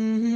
Mm-hmm.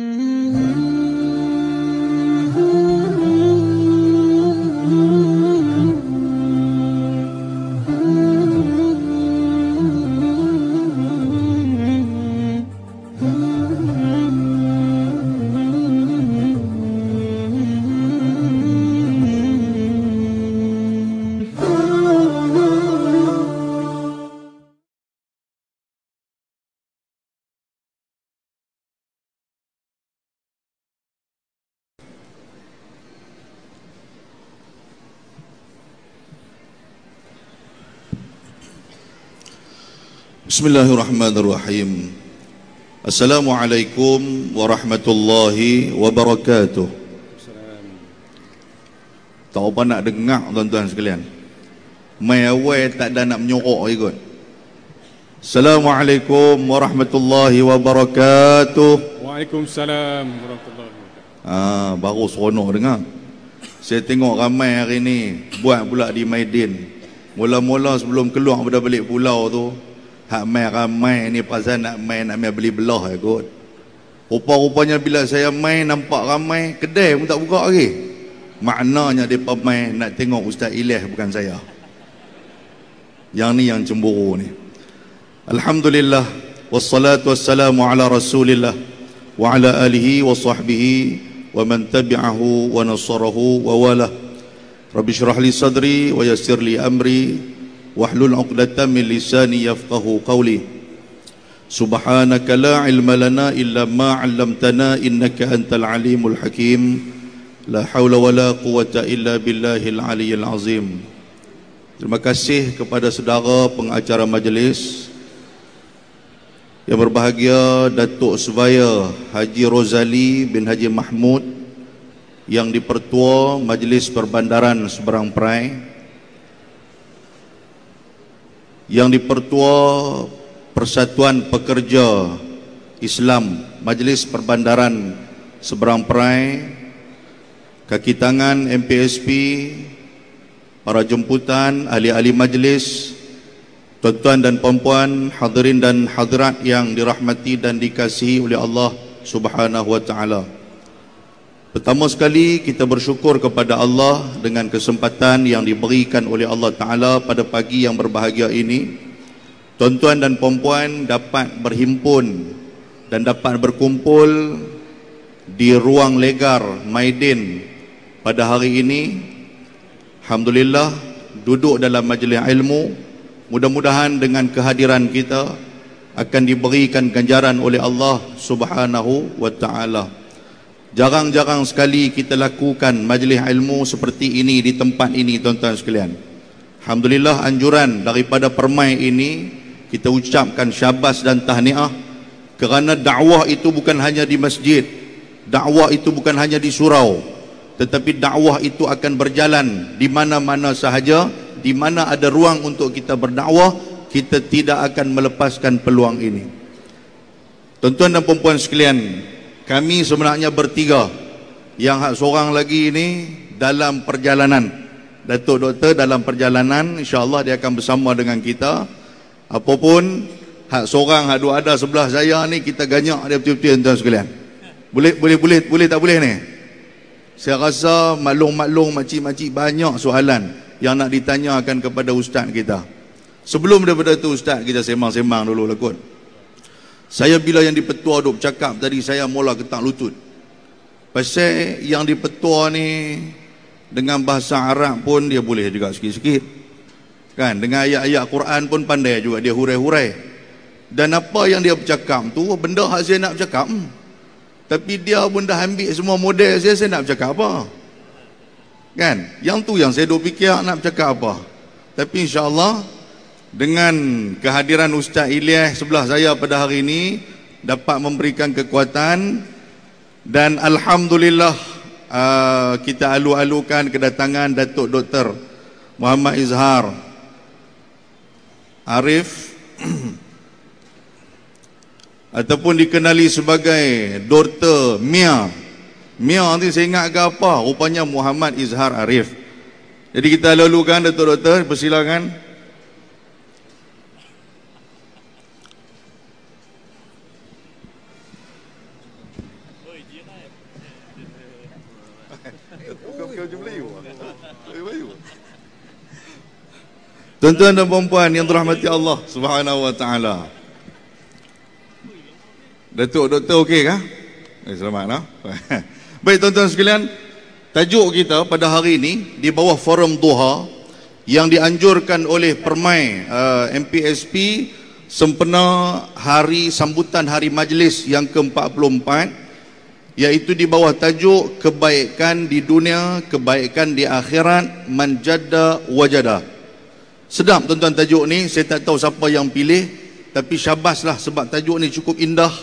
Bismillahirrahmanirrahim. Assalamualaikum warahmatullahi wabarakatuh. Tak apa nak dengar tuan-tuan sekalian. Mai awal tak ada nak menyorok ikut. Assalamualaikum warahmatullahi wabarakatuh. Waalaikumsalam warahmatullahi wabarakatuh. Ah, baru seronok dengar. Saya tengok ramai hari ni Buat pula di Maidin. Mula-mula sebelum keluar pada balik pulau tu Hak mai ramai ni pasal nak main nak main beli belah ya kot. Rupa-rupanya bila saya main nampak ramai, kedai pun tak buka lagi. Maknanya dia main nak tengok Ustaz Ilyas bukan saya. Yang ni yang cemburu ni. Alhamdulillah wassalatu wassalamu ala Rasulillah wa ala alihi wa sahbihi wa man tabi'ahu wa nasarahu wa wala. Rabbi syrah li sadri wa yassir li amri واحلل عقدة من لساني يفقه قولي. سبحانك لا علم لنا إلا ما علمتنا إنك أنت العليم الحكيم. لا حول ولا قوة إلا بالله العلي العظيم. Terima kasih kepada saudara pengacara majlis Yang berbahagia Datuk Subaya Haji Rozali bin Haji Mahmud Yang dipertua Majlis Perbandaran Seberang Perai yang dipertua Persatuan Pekerja Islam Majlis Perbandaran Seberang Perai kaki tangan MPSP para jemputan ahli-ahli majlis tuan-tuan dan puan-puan hadirin dan hadirat yang dirahmati dan dikasihi oleh Allah Subhanahu wa taala Pertama sekali kita bersyukur kepada Allah dengan kesempatan yang diberikan oleh Allah Ta'ala pada pagi yang berbahagia ini. Tuan-tuan dan perempuan dapat berhimpun dan dapat berkumpul di ruang legar Maidin pada hari ini. Alhamdulillah duduk dalam majlis ilmu. Mudah-mudahan dengan kehadiran kita akan diberikan ganjaran oleh Allah Subhanahu wa Ta'ala. Jarang-jarang sekali kita lakukan majlis ilmu seperti ini di tempat ini tuan-tuan sekalian. Alhamdulillah anjuran daripada permai ini kita ucapkan syabas dan tahniah kerana dakwah itu bukan hanya di masjid. Dakwah itu bukan hanya di surau. Tetapi dakwah itu akan berjalan di mana-mana sahaja, di mana ada ruang untuk kita berdakwah, kita tidak akan melepaskan peluang ini. Tuan-tuan dan puan-puan sekalian, kami sebenarnya bertiga. Yang seorang lagi ini dalam perjalanan. Datuk Doktor dalam perjalanan insyaAllah dia akan bersama dengan kita. Apapun hak seorang hak dua ada sebelah saya ni kita ganyak dia betul-betul tuan sekalian. Boleh boleh boleh boleh tak boleh ni? Saya rasa maklum-maklum makcik-makcik banyak soalan yang nak ditanyakan kepada ustaz kita. Sebelum daripada tu ustaz kita sembang-sembang dulu lah kot saya bila yang dipetua duk bercakap tadi saya mula ketak lutut. Pasal yang dipetua ni dengan bahasa Arab pun dia boleh juga sikit-sikit. Kan dengan ayat-ayat Quran pun pandai juga dia hurai-hurai. Dan apa yang dia bercakap tu benda hak saya nak bercakap. Hmm. Tapi dia pun dah ambil semua model saya saya nak bercakap apa? Kan? Yang tu yang saya duk fikir nak bercakap apa. Tapi insya-Allah dengan kehadiran Ustaz Ilyas sebelah saya pada hari ini dapat memberikan kekuatan dan Alhamdulillah uh, kita alu-alukan kedatangan Datuk Dr. Muhammad Izhar Arif ataupun dikenali sebagai Dr. Mia Mia nanti saya ingat ke apa rupanya Muhammad Izhar Arif jadi kita lalukan Datuk Doktor persilakan Tuan-tuan dan puan-puan yang dirahmati Allah Subhanahu wa taala. Datuk doktor okey kah? Eh, selamat nah. Baik tuan-tuan sekalian, tajuk kita pada hari ini di bawah forum Duha yang dianjurkan oleh Permai uh, MPSP sempena hari sambutan hari majlis yang ke-44 iaitu di bawah tajuk kebaikan di dunia, kebaikan di akhirat, manjada wajada. Sedap tuan-tuan tajuk ni, saya tak tahu siapa yang pilih tapi syabaslah sebab tajuk ni cukup indah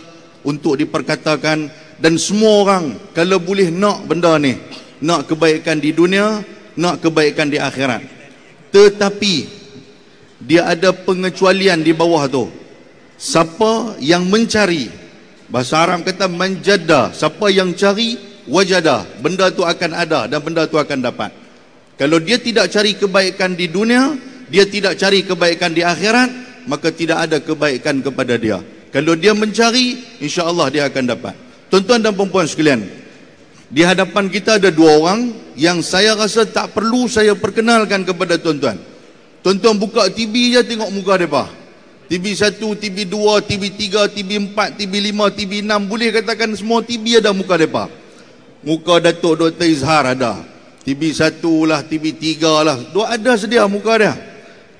untuk diperkatakan. Dan semua orang kalau boleh nak benda ni nak kebaikan di dunia nak kebaikan di akhirat. Tetapi dia ada pengecualian di bawah tu. Siapa yang mencari? Bahasa Arab kata menjada siapa yang cari? Wajada. Benda tu akan ada dan benda tu akan dapat. Kalau dia tidak cari kebaikan di dunia dia tidak cari kebaikan di akhirat maka tidak ada kebaikan kepada dia kalau dia mencari, insya Allah dia akan dapat. Tuan-tuan dan perempuan sekalian, di hadapan kita ada dua orang yang saya rasa tak perlu saya perkenalkan kepada tuan-tuan. Tuan-tuan buka TV je tengok muka mereka. TV 1, TV 2, TV 3, TV 4, TV 5, TV 6. Boleh katakan semua TV ada muka mereka. Muka Datuk Dr. Izhar ada. TV 1 lah, TV 3 lah. Dua ada sedia muka dia.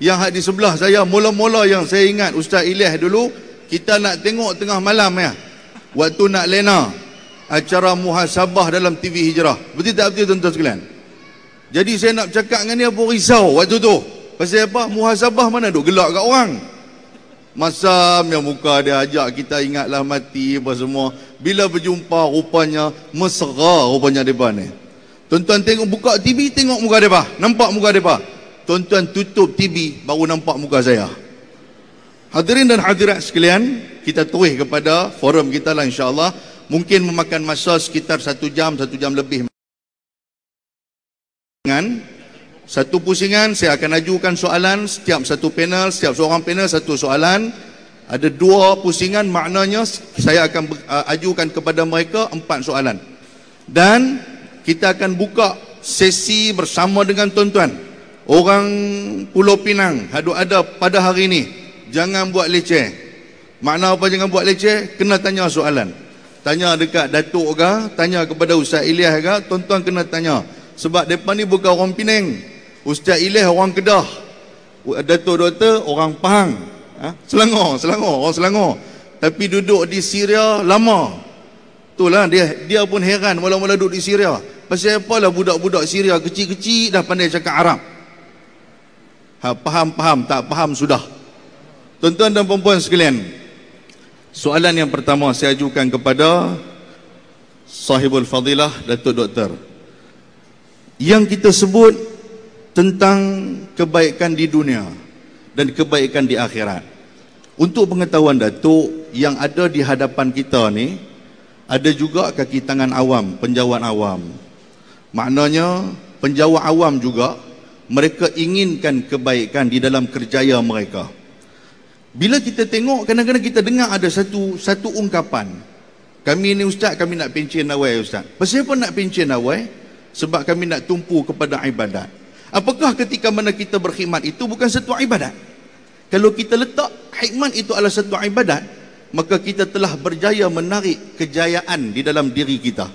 Yang di sebelah saya, mula-mula yang saya ingat Ustaz Ilyas dulu, kita nak tengok tengah malam ya waktu nak lena acara muhasabah dalam TV Hijrah betul tak betul tuan-tuan sekalian jadi saya nak cakap dengan dia pun risau waktu tu pasal apa muhasabah mana duk gelak kat orang Masam yang muka dia ajak kita ingatlah mati apa semua. Bila berjumpa rupanya mesra rupanya depa ni. Tuan-tuan tengok buka TV tengok muka depa. Nampak muka depa. Tuan-tuan tutup TV baru nampak muka saya. Hadirin dan hadirat sekalian, kita tuih kepada forum kita lah insyaAllah. Mungkin memakan masa sekitar satu jam, satu jam lebih. Dengan satu pusingan, saya akan ajukan soalan setiap satu panel, setiap seorang panel satu soalan. Ada dua pusingan, maknanya saya akan ajukan kepada mereka empat soalan. Dan kita akan buka sesi bersama dengan tuan-tuan. Orang Pulau Pinang, ada pada hari ini jangan buat leceh. Makna apa jangan buat leceh? Kena tanya soalan. Tanya dekat datuk ke tanya kepada Ustaz Ilyas ke tuan-tuan kena tanya. Sebab mereka ni bukan orang Penang. Ustaz Ilyas orang Kedah. Datuk doktor orang Pahang. Ha? Selangor Selangor orang Selangor. Tapi duduk di Syria lama. Itulah dia dia pun heran mula-mula duduk di Syria. Pasal apalah budak-budak Syria kecil-kecil dah pandai cakap Arab ha, faham-faham tak faham sudah Tuan-tuan dan perempuan sekalian, soalan yang pertama saya ajukan kepada sahibul fadilah Datuk Doktor. Yang kita sebut tentang kebaikan di dunia dan kebaikan di akhirat. Untuk pengetahuan Datuk, yang ada di hadapan kita ni ada juga kaki tangan awam, penjawat awam. Maknanya penjawat awam juga mereka inginkan kebaikan di dalam kerjaya mereka. Bila kita tengok kadang-kadang kita dengar ada satu satu ungkapan. Kami ni ustaz kami nak pencen nawai ustaz. Pasal apa nak pencen nawai? Sebab kami nak tumpu kepada ibadat. Apakah ketika mana kita berkhidmat itu bukan satu ibadat? Kalau kita letak khidmat itu adalah satu ibadat, maka kita telah berjaya menarik kejayaan di dalam diri kita.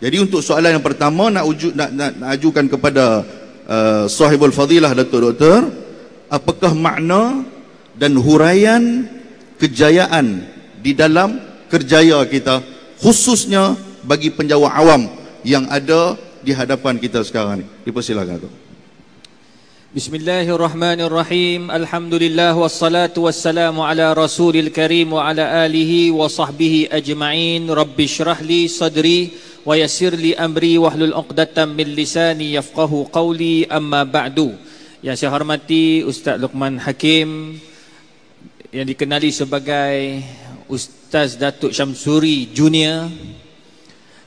Jadi untuk soalan yang pertama nak uju, nak, nak, nak ajukan kepada uh, sahibul fadilah Datuk Doktor, apakah makna dan huraian kejayaan di dalam kerjaya kita khususnya bagi penjawat awam yang ada di hadapan kita sekarang ini. Dipersilakan tu. Bismillahirrahmanirrahim. Alhamdulillah wassalatu wassalamu ala Rasulil Karim wa ala alihi wa sahbihi ajma'in. Rabbi shrah li sadri yassir li amri wahlul 'uqdatam min lisani yafqahu qawli. Amma ba'du. Yang saya hormati Ustaz Luqman Hakim, yang dikenali sebagai Ustaz Datuk Syamsuri Junior.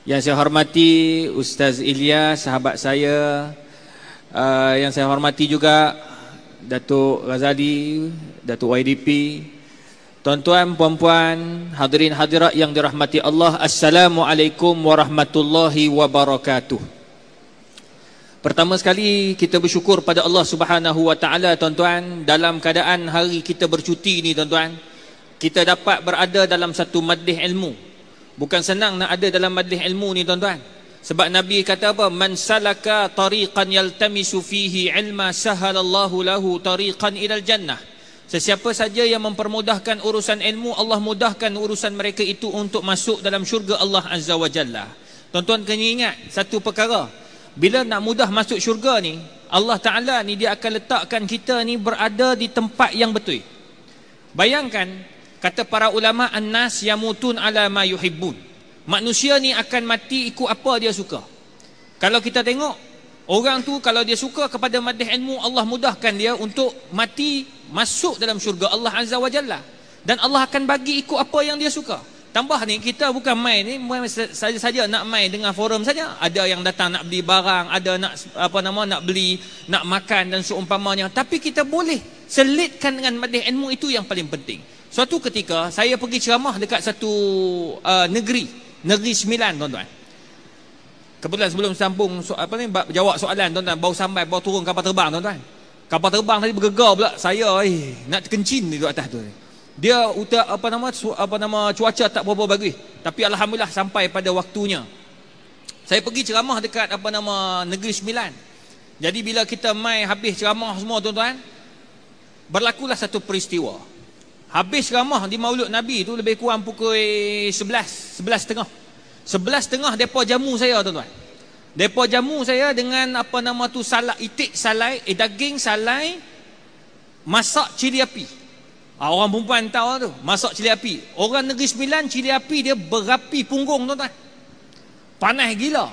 Yang saya hormati Ustaz Ilyas sahabat saya. Uh, yang saya hormati juga Datuk Ghazali Datuk YDP Tuan-tuan, puan-puan, hadirin hadirat yang dirahmati Allah, Assalamualaikum warahmatullahi wabarakatuh. Pertama sekali kita bersyukur pada Allah Subhanahu wa taala tuan-tuan dalam keadaan hari kita bercuti ni tuan-tuan. Kita dapat berada dalam satu majlis ilmu. Bukan senang nak ada dalam majlis ilmu ni tuan-tuan. Sebab Nabi kata apa? Man salaka tariqan yaltamisu fihi ilma sahalallahu lahu tariqan ilal jannah. Sesiapa saja yang mempermudahkan urusan ilmu, Allah mudahkan urusan mereka itu untuk masuk dalam syurga Allah Azza wa Jalla. Tuan-tuan kena ingat satu perkara. Bila nak mudah masuk syurga ni, Allah Ta'ala ni dia akan letakkan kita ni berada di tempat yang betul. Bayangkan, kata para ulama, An-nas yamutun ala ma yuhibbun. Manusia ni akan mati ikut apa dia suka. Kalau kita tengok, orang tu kalau dia suka kepada madih ilmu, Allah mudahkan dia untuk mati masuk dalam syurga Allah Azza wa Jalla. Dan Allah akan bagi ikut apa yang dia suka. Tambah ni kita bukan main ni saja-saja nak main dengan forum saja. Ada yang datang nak beli barang ada nak apa nama nak beli nak makan dan seumpamanya. Tapi kita boleh selitkan dengan madih ilmu itu yang paling penting. Suatu ketika saya pergi ceramah dekat satu uh, negeri. Negeri sembilan tuan-tuan. Kebetulan sebelum sambung so, apa ni jawab soalan tuan-tuan. Bau sampai bau turun kapal terbang tuan-tuan Kapal terbang tadi bergegar pula saya eh nak terkencin di atas tu. Dia utak apa nama apa nama cuaca tak berapa bagus. Tapi alhamdulillah sampai pada waktunya. Saya pergi ceramah dekat apa nama Negeri Sembilan. Jadi bila kita mai habis ceramah semua tuan-tuan, berlakulah satu peristiwa. Habis ceramah di Maulud Nabi tu lebih kurang pukul 11, 11.30. 11.30 depa jamu saya tuan-tuan. Depa jamu saya dengan apa nama tu salak itik salai, eh daging salai masak cili api. Ha, orang perempuan tahu tu, masak cili api. Orang negeri sembilan cili api dia berapi punggung tuan-tuan. Panas gila.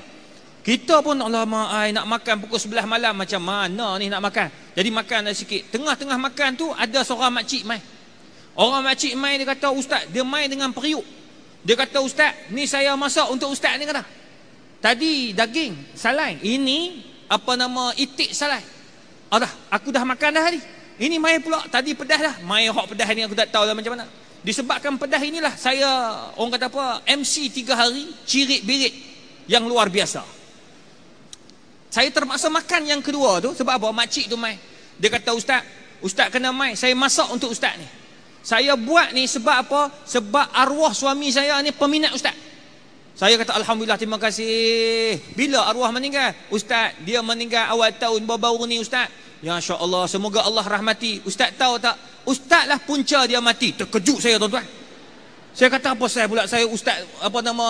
Kita pun Allah ai nak makan pukul sebelah malam macam mana ni nak makan. Jadi makan dah sikit. Tengah-tengah makan tu ada seorang makcik mai. Orang makcik mai dia kata ustaz, dia mai dengan periuk. Dia kata ustaz, ni saya masak untuk ustaz ni kata. Tadi daging salai. Ini apa nama itik salai. Oh dah, aku dah makan dah hari. Ini mai pula tadi pedas dah. Mai hok pedas ni aku tak tahu lah macam mana. Disebabkan pedas inilah saya orang kata apa MC tiga hari cirit birit yang luar biasa. Saya terpaksa makan yang kedua tu sebab apa? Makcik tu mai. Dia kata ustaz, ustaz kena mai. Saya masak untuk ustaz ni. Saya buat ni sebab apa? Sebab arwah suami saya ni peminat ustaz. Saya kata Alhamdulillah terima kasih. Bila arwah meninggal? Ustaz, dia meninggal awal tahun baru-baru ni Ustaz. Ya Insya Allah, semoga Allah rahmati. Ustaz tahu tak? Ustaz lah punca dia mati. Terkejut saya tuan-tuan. Saya kata apa saya pula? Saya Ustaz, apa nama?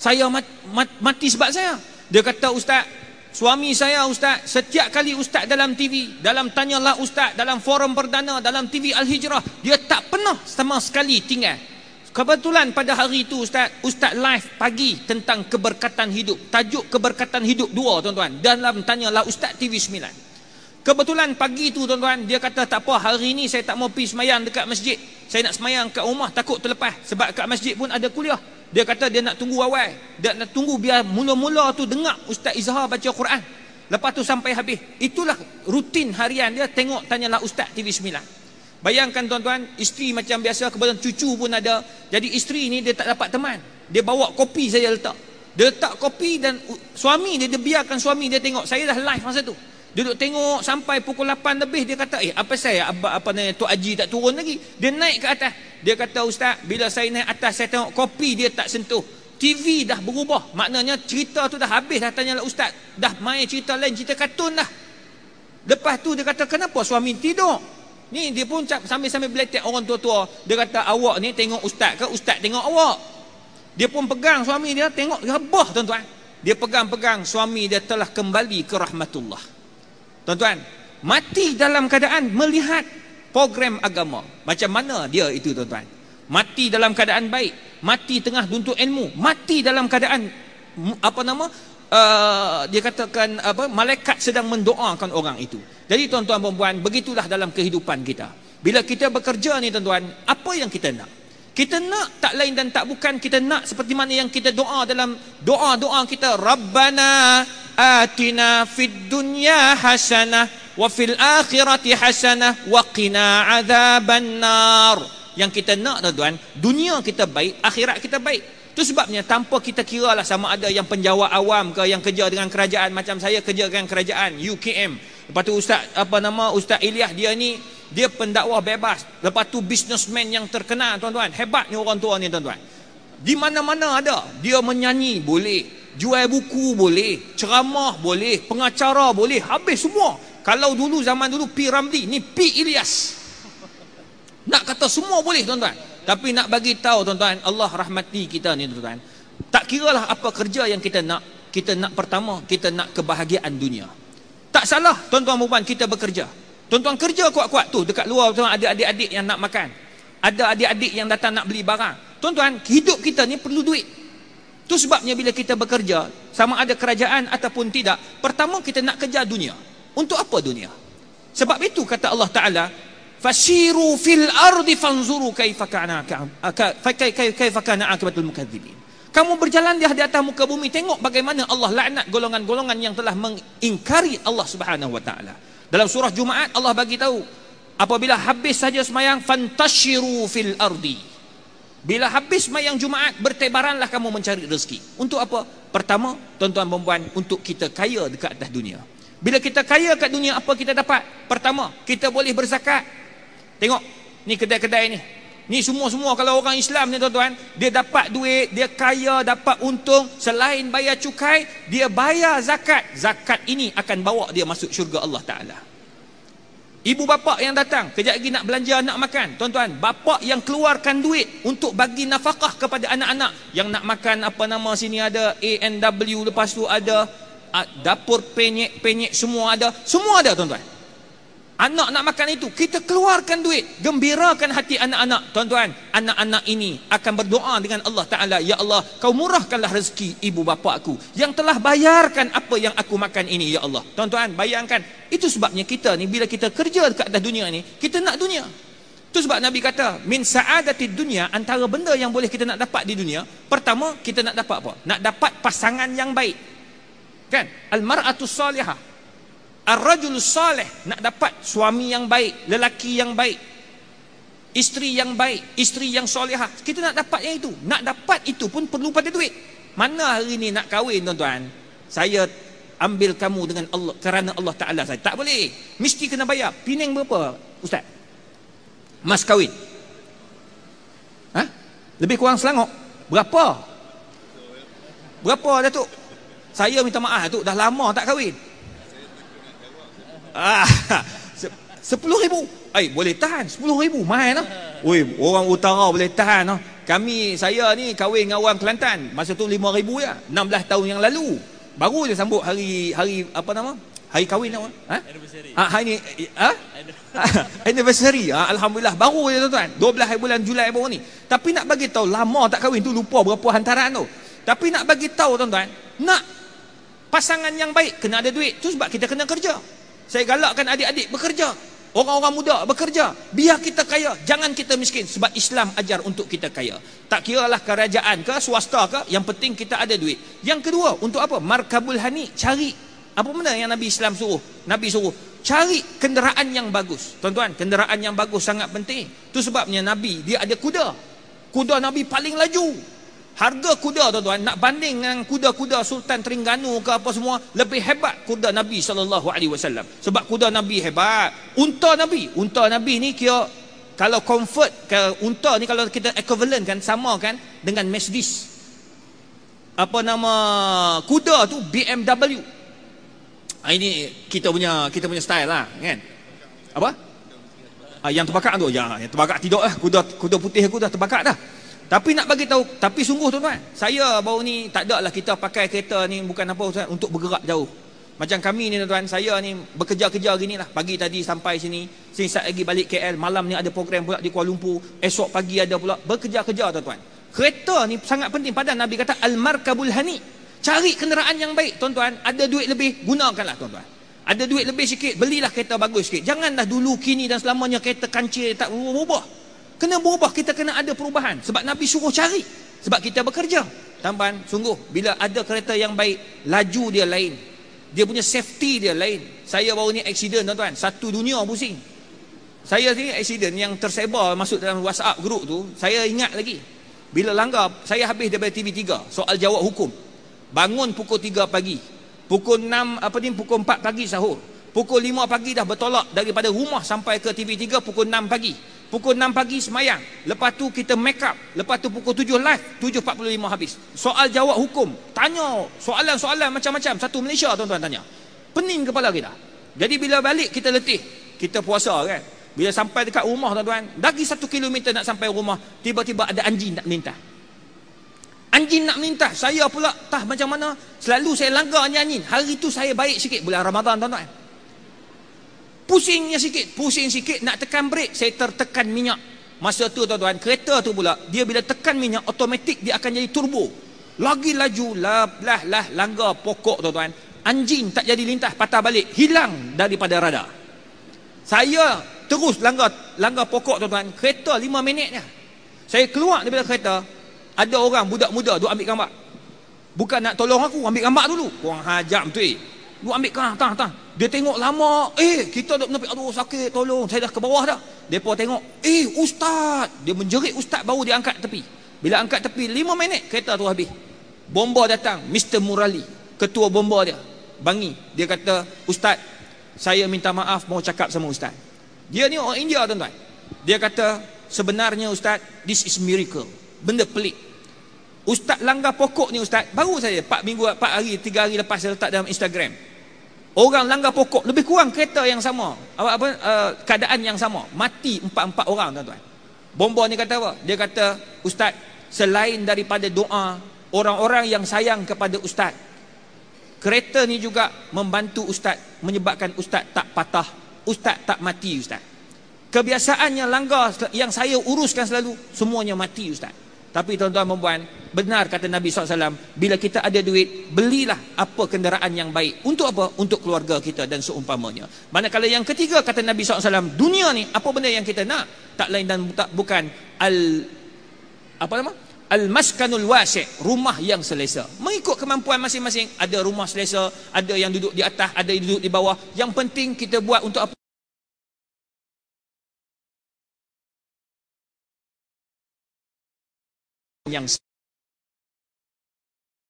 Saya mat, mat, mati sebab saya. Dia kata Ustaz, suami saya Ustaz, setiap kali Ustaz dalam TV, dalam tanyalah Ustaz, dalam forum perdana, dalam TV Al-Hijrah, dia tak pernah sama sekali tinggal. Kebetulan pada hari itu Ustaz, Ustaz live pagi tentang keberkatan hidup. Tajuk keberkatan hidup dua tuan-tuan. Dalam tanyalah Ustaz TV 9. Kebetulan pagi itu tuan-tuan, dia kata tak apa hari ini saya tak mau pergi semayang dekat masjid. Saya nak semayang kat rumah takut terlepas. Sebab kat masjid pun ada kuliah. Dia kata dia nak tunggu awal. Dia nak tunggu biar mula-mula tu dengar Ustaz Izhar baca Quran. Lepas tu sampai habis. Itulah rutin harian dia tengok tanyalah Ustaz TV 9. Bayangkan tuan-tuan, isteri macam biasa, kebetulan cucu pun ada. Jadi isteri ni dia tak dapat teman. Dia bawa kopi saya letak. Dia letak kopi dan suami dia, dia biarkan suami dia tengok. Saya dah live masa tu. Duduk tengok sampai pukul 8 lebih. Dia kata, eh apa saya, apa, apa ni, Tok Haji tak turun lagi. Dia naik ke atas. Dia kata, Ustaz, bila saya naik atas, saya tengok kopi dia tak sentuh. TV dah berubah. Maknanya cerita tu dah habis. Dah tanya lah Ustaz. Dah main cerita lain, cerita kartun dah. Lepas tu dia kata, kenapa suami tidur? Ni dia pun sambil-sambil beletek orang tua-tua. Dia kata awak ni tengok ustaz ke ustaz tengok awak. Dia pun pegang suami dia tengok rebah tuan-tuan. Dia pegang-pegang suami dia telah kembali ke rahmatullah. Tuan-tuan, mati dalam keadaan melihat program agama. Macam mana dia itu tuan-tuan? Mati dalam keadaan baik, mati tengah tuntut ilmu, mati dalam keadaan apa nama? Uh, dia katakan apa malaikat sedang mendoakan orang itu. Jadi tuan-tuan dan puan begitulah dalam kehidupan kita. Bila kita bekerja ni tuan-tuan, apa yang kita nak? Kita nak tak lain dan tak bukan kita nak seperti mana yang kita doa dalam doa-doa kita Rabbana atina fid dunya hasanah wa fil akhirati hasanah wa qina adzaban nar. yang kita nak tuan-tuan, dunia kita baik, akhirat kita baik. Itu sebabnya tanpa kita kira lah sama ada yang penjawat awam ke yang kerja dengan kerajaan macam saya kerja dengan kerajaan UKM. Lepas tu ustaz apa nama Ustaz Ilyas dia ni dia pendakwah bebas. Lepas tu businessman yang terkenal tuan-tuan. Hebat ni orang tua ni tuan-tuan. Di mana-mana ada. Dia menyanyi boleh, jual buku boleh, ceramah boleh, pengacara boleh, habis semua. Kalau dulu zaman dulu P Ramli ni P Ilyas. Nak kata semua boleh tuan-tuan. Tapi nak bagi tahu tuan-tuan, Allah rahmati kita ni tuan-tuan. Tak kiralah apa kerja yang kita nak, kita nak pertama, kita nak kebahagiaan dunia. Tak salah tuan-tuan puan kita bekerja. Tuan-tuan kerja kuat-kuat tu dekat luar tuan ada adik-adik yang nak makan. Ada adik-adik yang datang nak beli barang. Tuan-tuan, hidup kita ni perlu duit. Tu sebabnya bila kita bekerja, sama ada kerajaan ataupun tidak, pertama kita nak kerja dunia. Untuk apa dunia? Sebab itu kata Allah Taala, fasiru fil ardi fanzuru kaifa kana kaifa kana akibatul mukadzibin kamu berjalan di atas muka bumi tengok bagaimana Allah laknat golongan-golongan yang telah mengingkari Allah Subhanahu wa taala. Dalam surah Jumaat Allah bagi tahu apabila habis saja semayang fantashiru fil ardi. Bila habis semayang Jumaat bertebaranlah kamu mencari rezeki. Untuk apa? Pertama tuan-tuan puan untuk kita kaya dekat atas dunia. Bila kita kaya kat dunia apa kita dapat? Pertama kita boleh berzakat. Tengok ni kedai-kedai ni. Ni semua-semua kalau orang Islam ni tuan-tuan, dia dapat duit, dia kaya, dapat untung, selain bayar cukai, dia bayar zakat. Zakat ini akan bawa dia masuk syurga Allah Taala. Ibu bapa yang datang, kejap lagi nak belanja nak makan. Tuan-tuan, bapa yang keluarkan duit untuk bagi nafkah kepada anak-anak yang nak makan apa nama sini ada ANW lepas tu ada ah, dapur penyek-penyek semua ada. Semua ada tuan-tuan. Anak nak makan itu, kita keluarkan duit, gembirakan hati anak-anak. Tuan-tuan, anak-anak ini akan berdoa dengan Allah Taala, "Ya Allah, kau murahkanlah rezeki ibu bapa aku yang telah bayarkan apa yang aku makan ini, ya Allah." Tuan-tuan, bayangkan, itu sebabnya kita ni bila kita kerja dekat atas dunia ni, kita nak dunia. Itu sebab Nabi kata, "Min sa'adati dunia antara benda yang boleh kita nak dapat di dunia, pertama kita nak dapat apa? Nak dapat pasangan yang baik. Kan? Al-mar'atu salihah Ar-rajul salih nak dapat suami yang baik, lelaki yang baik. Isteri yang baik, isteri yang solehah. Kita nak dapat yang itu. Nak dapat itu pun perlu pada duit. Mana hari ni nak kahwin tuan-tuan? Saya ambil kamu dengan Allah kerana Allah Taala saya. Tak boleh. Mesti kena bayar. Pining berapa, ustaz? Mas kahwin. Ha? Lebih kurang selangok. Berapa? Berapa Datuk? Saya minta maaf Datuk, dah lama tak kahwin. Ah, sepuluh ribu. Eh, boleh tahan. Sepuluh ribu. Main lah. Ui, orang utara boleh tahan lah. Kami, saya ni kahwin dengan orang Kelantan. Masa tu lima ribu ya. Enam belas tahun yang lalu. Baru je sambut hari, hari apa nama? Hari kahwin apa? Ha? Anniversary. Ha, hari ni, ha? Anniversary. Ha, Alhamdulillah. Baru je tuan-tuan. 12 hari bulan Julai baru ni. Tapi nak bagi tahu lama tak kahwin tu lupa berapa hantaran tu. Tapi nak bagi tahu tuan-tuan, nak pasangan yang baik kena ada duit. Tu sebab kita kena kerja. Saya galakkan adik-adik bekerja. Orang-orang muda bekerja. Biar kita kaya. Jangan kita miskin. Sebab Islam ajar untuk kita kaya. Tak kira lah kerajaan ke, swasta ke. Yang penting kita ada duit. Yang kedua, untuk apa? Markabul hani. Cari. Apa benda yang Nabi Islam suruh? Nabi suruh. Cari kenderaan yang bagus. Tuan-tuan, kenderaan yang bagus sangat penting. Itu sebabnya Nabi, dia ada kuda. Kuda Nabi paling laju. Harga kuda tuan-tuan nak banding dengan kuda-kuda Sultan Terengganu ke apa semua lebih hebat kuda Nabi sallallahu alaihi wasallam. Sebab kuda Nabi hebat. Unta Nabi, unta Nabi ni kira kalau comfort ke unta ni kalau kita equivalent kan sama kan dengan Mercedes. Apa nama kuda tu BMW. Ah, ini kita punya kita punya style lah kan. Apa? Ah, yang terbakar tu ya, yang terbakar tidak lah kuda kuda putih aku dah terbakar dah. Tapi nak bagi tahu, tapi sungguh tuan-tuan, saya baru ni tak ada lah kita pakai kereta ni bukan apa tuan untuk bergerak jauh. Macam kami ni tuan-tuan, saya ni bekerja-kerja gini lah. Pagi tadi sampai sini, sini saat lagi balik KL, malam ni ada program pula di Kuala Lumpur, esok pagi ada pula bekerja-kerja tuan-tuan. Kereta ni sangat penting. Padahal Nabi kata al-markabul hani. Cari kenderaan yang baik tuan-tuan, ada duit lebih, gunakanlah tuan-tuan. Ada duit lebih sikit, belilah kereta bagus sikit. Janganlah dulu, kini dan selamanya kereta kancil tak berubah. Kena berubah, kita kena ada perubahan. Sebab Nabi suruh cari. Sebab kita bekerja. Tambahan, sungguh, bila ada kereta yang baik, laju dia lain. Dia punya safety dia lain. Saya baru ni accident tuan-tuan. Satu dunia pusing. Saya ni accident yang tersebar masuk dalam WhatsApp group tu, saya ingat lagi. Bila langgar, saya habis daripada TV3, soal jawab hukum. Bangun pukul 3 pagi. Pukul 6, apa ni, pukul 4 pagi sahur. Pukul 5 pagi dah bertolak daripada rumah sampai ke TV3 pukul 6 pagi. Pukul 6 pagi semayang. Lepas tu kita make up. Lepas tu pukul 7 live, 7.45 habis. Soal jawab hukum. Tanya soalan-soalan macam-macam. Satu Malaysia tuan-tuan tanya. Pening kepala kita. Jadi bila balik kita letih. Kita puasa kan. Bila sampai dekat rumah tuan-tuan, lagi satu kilometer nak sampai rumah, tiba-tiba ada anjing nak melintas. Anjing nak melintas. Saya pula, tah macam mana, selalu saya langgar anjing. Hari itu saya baik sikit, bulan Ramadan tuan-tuan. Pusingnya sikit, pusing sikit, nak tekan brek, saya tertekan minyak. Masa tu tuan-tuan, kereta tu pula, dia bila tekan minyak, otomatik dia akan jadi turbo. Lagi laju, lah, lah, lah, langgar pokok tuan-tuan. Anjing tak jadi lintas, patah balik, hilang daripada radar. Saya terus langgar langgar pokok tuan-tuan kereta 5 minit je saya keluar daripada kereta ada orang budak muda duk ambil gambar bukan nak tolong aku ambil gambar dulu kurang hajam tu eh duk ambil kah tah tah dia tengok lama. Eh kita duk nampak aduh sakit tolong. Saya dah ke bawah dah. Depa tengok eh ustaz. Dia menjerit ustaz baru dia angkat tepi. Bila angkat tepi 5 minit kereta tu habis. Bomba datang Mr Murali ketua bomba dia. Bangi. Dia kata ustaz saya minta maaf mau cakap sama ustaz. Dia ni orang India tuan-tuan. Dia kata sebenarnya ustaz this is miracle. Benda pelik. Ustaz langgar pokok ni ustaz. Baru saja 4 minggu 4 hari 3 hari lepas saya letak dalam Instagram. Orang langgar pokok lebih kurang kereta yang sama. Apa apa uh, keadaan yang sama. Mati empat-empat orang tuan-tuan. Bomba ni kata apa? Dia kata ustaz selain daripada doa orang-orang yang sayang kepada ustaz kereta ni juga membantu ustaz menyebabkan ustaz tak patah ustaz tak mati ustaz kebiasaannya langgar yang saya uruskan selalu semuanya mati ustaz tapi tuan-tuan perempuan benar kata Nabi SAW bila kita ada duit belilah apa kenderaan yang baik untuk apa? untuk keluarga kita dan seumpamanya manakala yang ketiga kata Nabi SAW dunia ni apa benda yang kita nak tak lain dan tak, bukan al apa nama Al-maskanul wasi' rumah yang selesa. Mengikut kemampuan masing-masing, ada rumah selesa, ada yang duduk di atas, ada yang duduk di bawah. Yang penting kita buat untuk apa? yang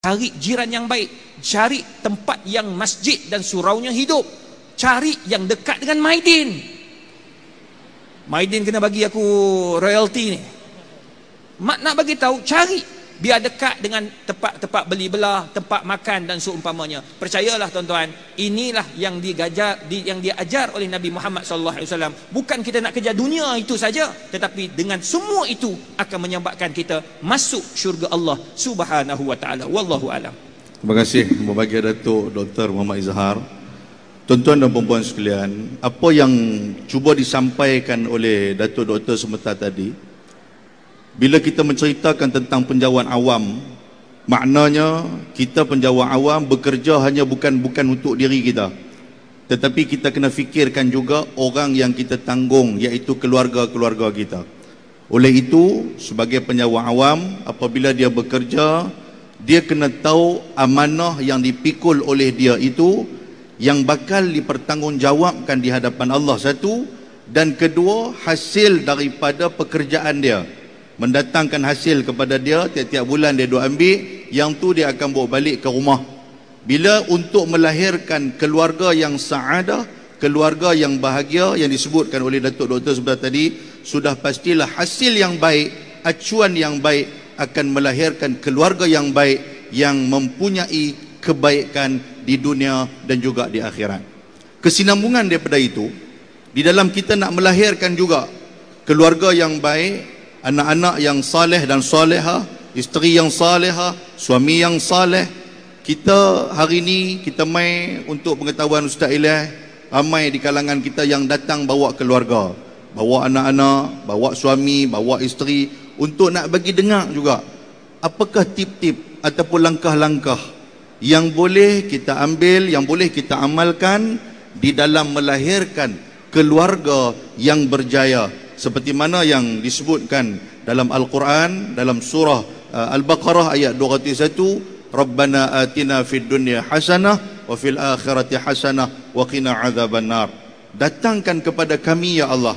cari jiran yang baik. Cari tempat yang masjid dan suraunya hidup. Cari yang dekat dengan Maidin. Maidin kena bagi aku royalty ni. Mak nak bagi tahu cari biar dekat dengan tempat-tempat beli belah, tempat makan dan seumpamanya. Percayalah tuan-tuan, inilah yang digajar di, yang diajar oleh Nabi Muhammad sallallahu alaihi wasallam. Bukan kita nak kejar dunia itu saja, tetapi dengan semua itu akan menyebabkan kita masuk syurga Allah Subhanahu wa taala. Wallahu alam. Terima kasih membagi Datuk Dr. Muhammad Izhar. Tuan-tuan dan puan-puan sekalian, apa yang cuba disampaikan oleh Datuk Dr. sebentar tadi, bila kita menceritakan tentang penjawaan awam maknanya kita penjawaan awam bekerja hanya bukan bukan untuk diri kita. Tetapi kita kena fikirkan juga orang yang kita tanggung iaitu keluarga-keluarga kita. Oleh itu sebagai penjawaan awam apabila dia bekerja dia kena tahu amanah yang dipikul oleh dia itu yang bakal dipertanggungjawabkan di hadapan Allah satu. Dan kedua hasil daripada pekerjaan dia mendatangkan hasil kepada dia tiap-tiap bulan dia duk ambil yang tu dia akan bawa balik ke rumah. Bila untuk melahirkan keluarga yang saadah keluarga yang bahagia yang disebutkan oleh Datuk Doktor sebentar tadi sudah pastilah hasil yang baik acuan yang baik akan melahirkan keluarga yang baik yang mempunyai kebaikan di dunia dan juga di akhirat. Kesinambungan daripada itu di dalam kita nak melahirkan juga keluarga yang baik anak-anak yang saleh dan saleha, isteri yang saleha, suami yang saleh. Kita hari ini kita mai untuk pengetahuan Ustaz Ilyas, ramai di kalangan kita yang datang bawa keluarga, bawa anak-anak, bawa suami, bawa isteri untuk nak bagi dengar juga. Apakah tip-tip ataupun langkah-langkah yang boleh kita ambil, yang boleh kita amalkan di dalam melahirkan keluarga yang berjaya seperti mana yang disebutkan dalam Al-Quran dalam surah uh, Al-Baqarah ayat 201 Rabbana atina fid dunya hasanah wa fil akhirati hasanah wa qina adzabannar datangkan kepada kami ya Allah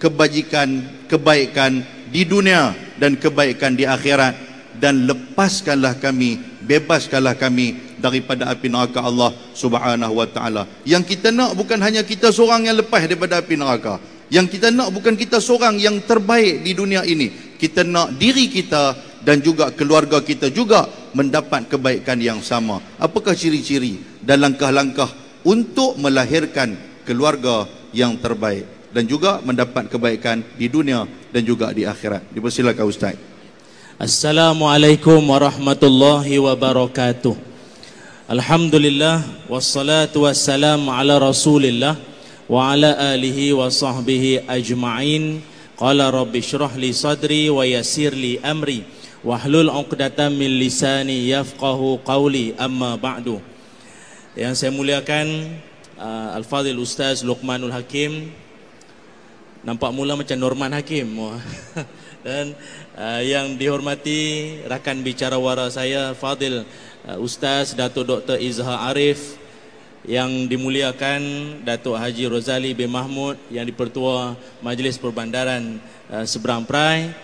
kebajikan, kebaikan di dunia dan kebaikan di akhirat dan lepaskanlah kami, bebaskanlah kami daripada api neraka Allah Subhanahu wa taala. Yang kita nak bukan hanya kita seorang yang lepas daripada api neraka. Yang kita nak bukan kita seorang yang terbaik di dunia ini. Kita nak diri kita dan juga keluarga kita juga mendapat kebaikan yang sama. Apakah ciri-ciri dan langkah-langkah untuk melahirkan keluarga yang terbaik dan juga mendapat kebaikan di dunia dan juga di akhirat. Dipersilakan Ustaz. Assalamualaikum warahmatullahi wabarakatuh. Alhamdulillah wassalatu wassalamu ala Rasulillah wa ala alihi wa sahbihi ajma'in. Qala rabbi shrah li sadri wa yassir li amri wahlul 'uqdatam min lisani yafqahu qawli amma ba'du. Yang saya muliakan uh, Al-Fadhil Ustaz Luqmanul Hakim Nampak mula macam Norman Hakim Dan uh, yang dihormati rakan bicara wara saya Fadil uh, Ustaz Datuk Dr. Izhar Arif Yang dimuliakan Datuk Haji Rozali bin Mahmud Yang dipertua Majlis Perbandaran uh, Seberang Prai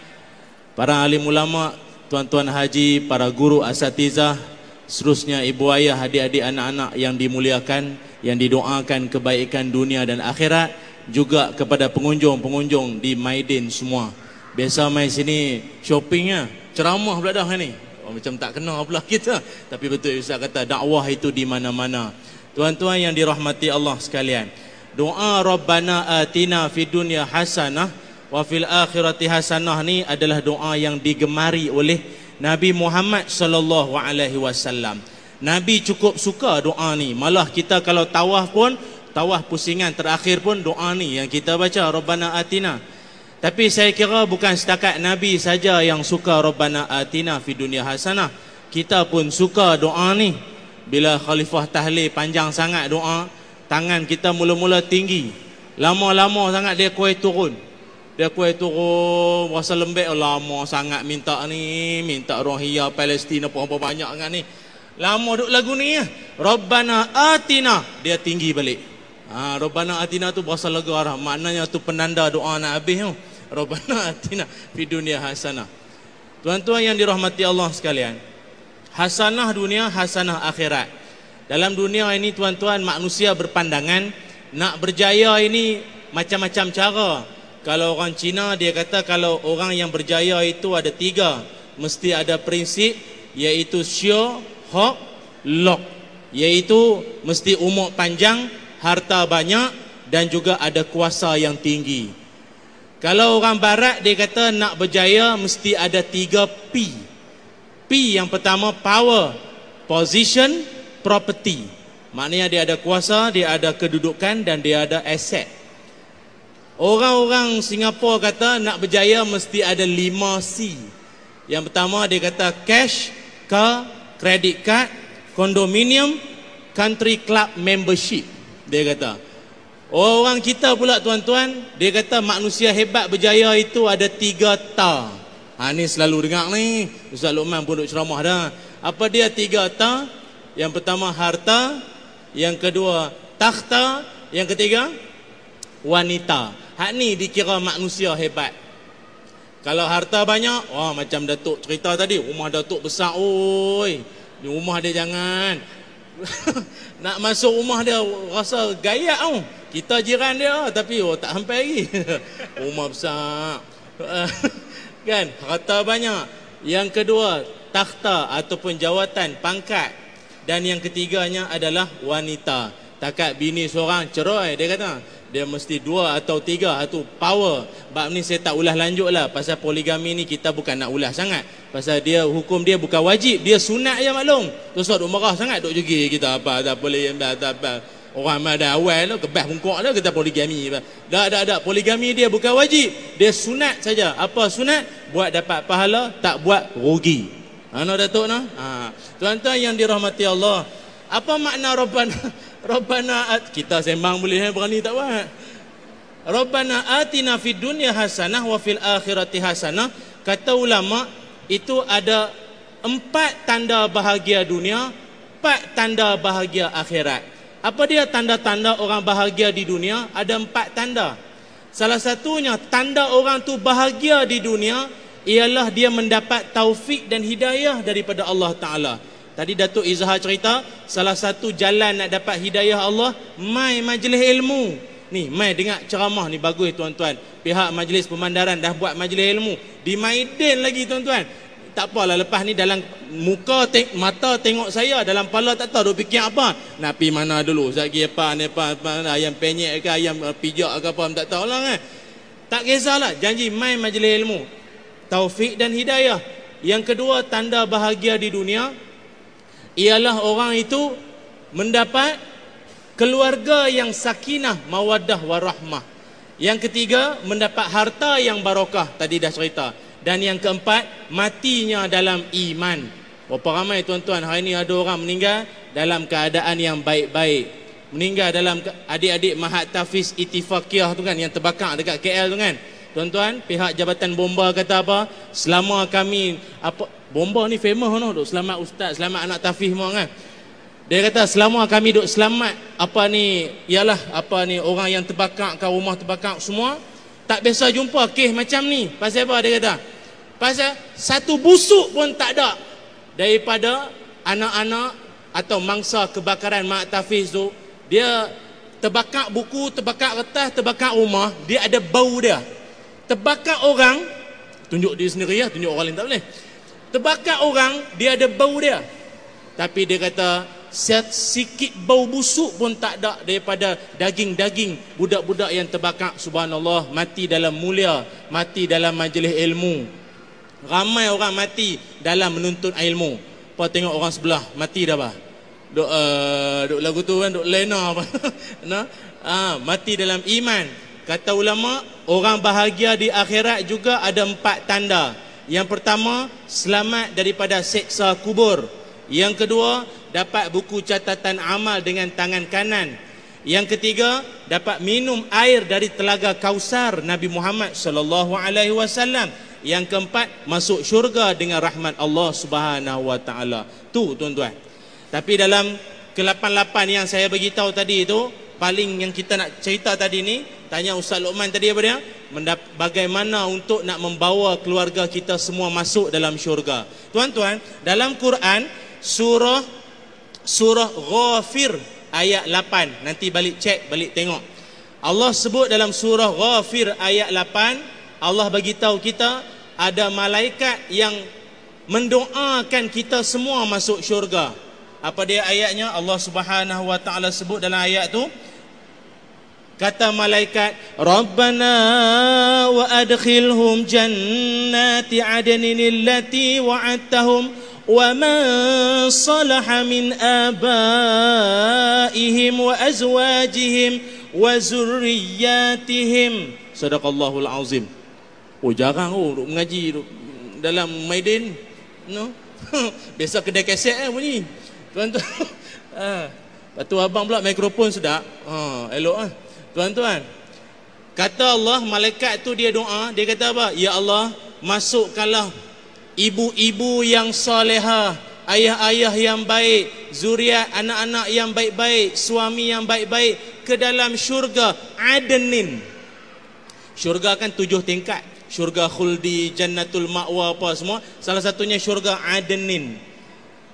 Para alim ulama Tuan-tuan haji, para guru asatizah Seterusnya ibu ayah, adik-adik anak-anak yang dimuliakan Yang didoakan kebaikan dunia dan akhirat Juga kepada pengunjung-pengunjung di Maidin semua. Biasa main sini shoppingnya Ceramah pula dah ni. Oh, Macam tak kenal pula kita. Tapi betul Ustaz kata dakwah itu di mana-mana Tuan-tuan yang dirahmati Allah sekalian Doa Rabbana atina fi dunya hasanah Wa fil akhirati hasanah ni adalah doa yang digemari oleh Nabi Muhammad sallallahu alaihi wasallam. Nabi cukup suka doa ni. Malah kita kalau tawaf pun, tawaf pusingan terakhir pun doa ni yang kita baca Rabbana atina. Tapi saya kira bukan setakat Nabi saja yang suka Rabbana atina fi dunya hasanah. Kita pun suka doa ni. Bila khalifah tahlil panjang sangat doa, tangan kita mula-mula tinggi. Lama-lama sangat dia kuih turun. Dia kuih turun Rasa lembek. Lama sangat minta ni Minta rohia Palestin Apa-apa banyak kan ni. Lama duk lagu ni ya. Rabbana atina. Dia tinggi balik. Ha, Rabbana atina tu Berasa lega lah Maknanya tu penanda doa nak habis tu Rabbana atina Fi dunia hasanah Tuan-tuan yang dirahmati Allah sekalian Hasanah dunia Hasanah akhirat. Dalam dunia ini tuan-tuan Manusia berpandangan Nak berjaya ini Macam-macam cara. Kalau orang Cina dia kata kalau orang yang berjaya itu ada tiga. Mesti ada prinsip Iaitu sure, hope, lock Iaitu mesti umur panjang, harta banyak Dan juga ada kuasa yang tinggi. Kalau orang barat dia kata nak berjaya Mesti ada tiga P P yang pertama power Position, property Maknanya dia ada kuasa, dia ada kedudukan dan dia ada aset Orang-orang Singapura kata nak berjaya mesti ada 5 C. Yang pertama dia kata cash, car, credit card, condominium, country club membership. Dia kata. Orang kita pula tuan-tuan, dia kata manusia hebat berjaya itu ada tiga ta. Ha ni selalu dengar ni. Ustaz Luqman pun duk ceramah dah. Apa dia tiga ta? Yang pertama harta, yang kedua takhta, yang ketiga wanita. Hak ni dikira manusia hebat. Kalau harta banyak, wah macam Datuk cerita tadi, rumah Datuk besar oi. Ni rumah dia jangan. Nak masuk rumah dia rasa gaya tau. Kita jiran dia tapi oh tak sampai lagi. rumah besar. kan? Harta banyak. Yang kedua, takhta ataupun jawatan, pangkat. Dan yang ketiganya adalah wanita. Takat bini seorang cerai dia kata dia mesti dua atau tiga atau power bab ni saya tak ulah lanjut lah pasal poligami ni kita bukan nak ulah sangat pasal dia hukum dia bukan wajib dia sunat je maklum tu sebab marah sangat duk jugi kita apa tak boleh tak apa orang ada awal tu kebah bungkuk tu kita poligami. Tak tak tak poligami dia bukan wajib. Dia sunat saja. Apa sunat? Buat dapat pahala tak buat rugi. Ana datuk nah ha. Tuan-tuan yang dirahmati Allah apa makna rabbana Rabbana at kita sembang boleh eh, berani tak buat. Rabbana atina fid dunya hasanah wa fil akhirati hasanah. Kata ulama itu ada empat tanda bahagia dunia, empat tanda bahagia akhirat. Apa dia tanda-tanda orang bahagia di dunia? Ada empat tanda. Salah satunya tanda orang tu bahagia di dunia ialah dia mendapat taufik dan hidayah daripada Allah Taala. Tadi Datuk Izhar cerita salah satu jalan nak dapat hidayah Allah mai majlis ilmu. Ni mai dengar ceramah ni bagus tuan-tuan. Pihak majlis pemandaran dah buat majlis ilmu. Di Maiden lagi tuan-tuan. Tak apalah lepas ni dalam muka teng mata tengok saya dalam kepala tak tahu duk fikir apa. Nak pi mana dulu? Zaki apa ni apa, apa ayam penyek ke ayam uh, pijak ke apa tak tahu lah kan. Tak kisahlah janji mai majlis ilmu. Taufik dan hidayah. Yang kedua tanda bahagia di dunia ialah orang itu mendapat keluarga yang sakinah, mawaddah warahmah. Yang ketiga mendapat harta yang barakah tadi dah cerita. Dan yang keempat, matinya dalam iman. Berapa ramai tuan-tuan hari ini ada orang meninggal dalam keadaan yang baik-baik. Meninggal dalam adik-adik Mahat Tafiz Itifakiyah tu kan yang terbakar dekat KL tu kan. Tuan-tuan, pihak Jabatan Bomba kata apa? Selama kami apa Bomba ni famous tu, duk selamat ustaz, selamat anak Tafiz semua kan. Dia kata selama kami duk selamat apa ni ialah apa ni orang yang terbakar ke rumah terbakar semua tak biasa jumpa kes macam ni. Pasal apa dia kata? Pasal satu busuk pun tak ada daripada anak-anak atau mangsa kebakaran Mak Tafiz tu. Dia terbakar buku, terbakar kertas, terbakar rumah. Dia ada bau dia. Terbakar orang, tunjuk dia sendiri ya, tunjuk orang lain tak boleh. Terbakar orang, dia ada bau dia. Tapi dia kata, sikit bau busuk pun tak ada daripada daging-daging budak-budak yang terbakar subhanallah mati dalam mulia mati dalam majlis ilmu Ramai orang mati dalam menuntut ilmu. Apa tengok orang sebelah mati dah bah. Duk uh, duk lagu tu kan duk lena apa. nah, ah, mati dalam iman. Kata ulama, orang bahagia di akhirat juga ada empat tanda. Yang pertama, selamat daripada seksa kubur. Yang kedua, dapat buku catatan amal dengan tangan kanan. Yang ketiga, dapat minum air dari telaga Kausar Nabi Muhammad sallallahu alaihi wasallam. Yang keempat, masuk syurga dengan rahmat Allah Subhanahu Wa Taala. Tu tuan-tuan. Tapi dalam ke-88 yang saya bagi tahu tadi itu, paling yang kita nak cerita tadi ni, tanya Ustaz Luqman tadi apa dia? Bagaimana untuk nak membawa keluarga kita semua masuk dalam syurga. Tuan-tuan, dalam Quran surah surah Ghafir ayat 8. Nanti balik cek, balik tengok. Allah sebut dalam surah Ghafir ayat 8, Allah bagi tahu kita ada malaikat yang mendoakan kita semua masuk syurga. Apa dia ayatnya? Allah Subhanahu wa taala sebut dalam ayat tu kata malaikat Rabbana wa adkhilhum jannati adnin allati wa'adtahum wa man salaha min abaihim wa azwajihim wa zurriyyatihim sadaqallahul azim Oh jarang oh duk mengaji duk dalam Maidin. No. Biasa kedai kaset eh bunyi. Tuan-tuan. Lepas tu abang pula mikrofon sudah. Ha, elok ah. Tuan-tuan. Kata Allah malaikat tu dia doa, dia kata apa? Ya Allah, masukkanlah ibu-ibu yang solehah, ayah-ayah yang baik, zuriat anak-anak yang baik-baik, suami yang baik-baik ke dalam syurga Adenin. Syurga kan tujuh tingkat syurga khuldi, jannatul ma'wa apa semua. Salah satunya syurga adenin.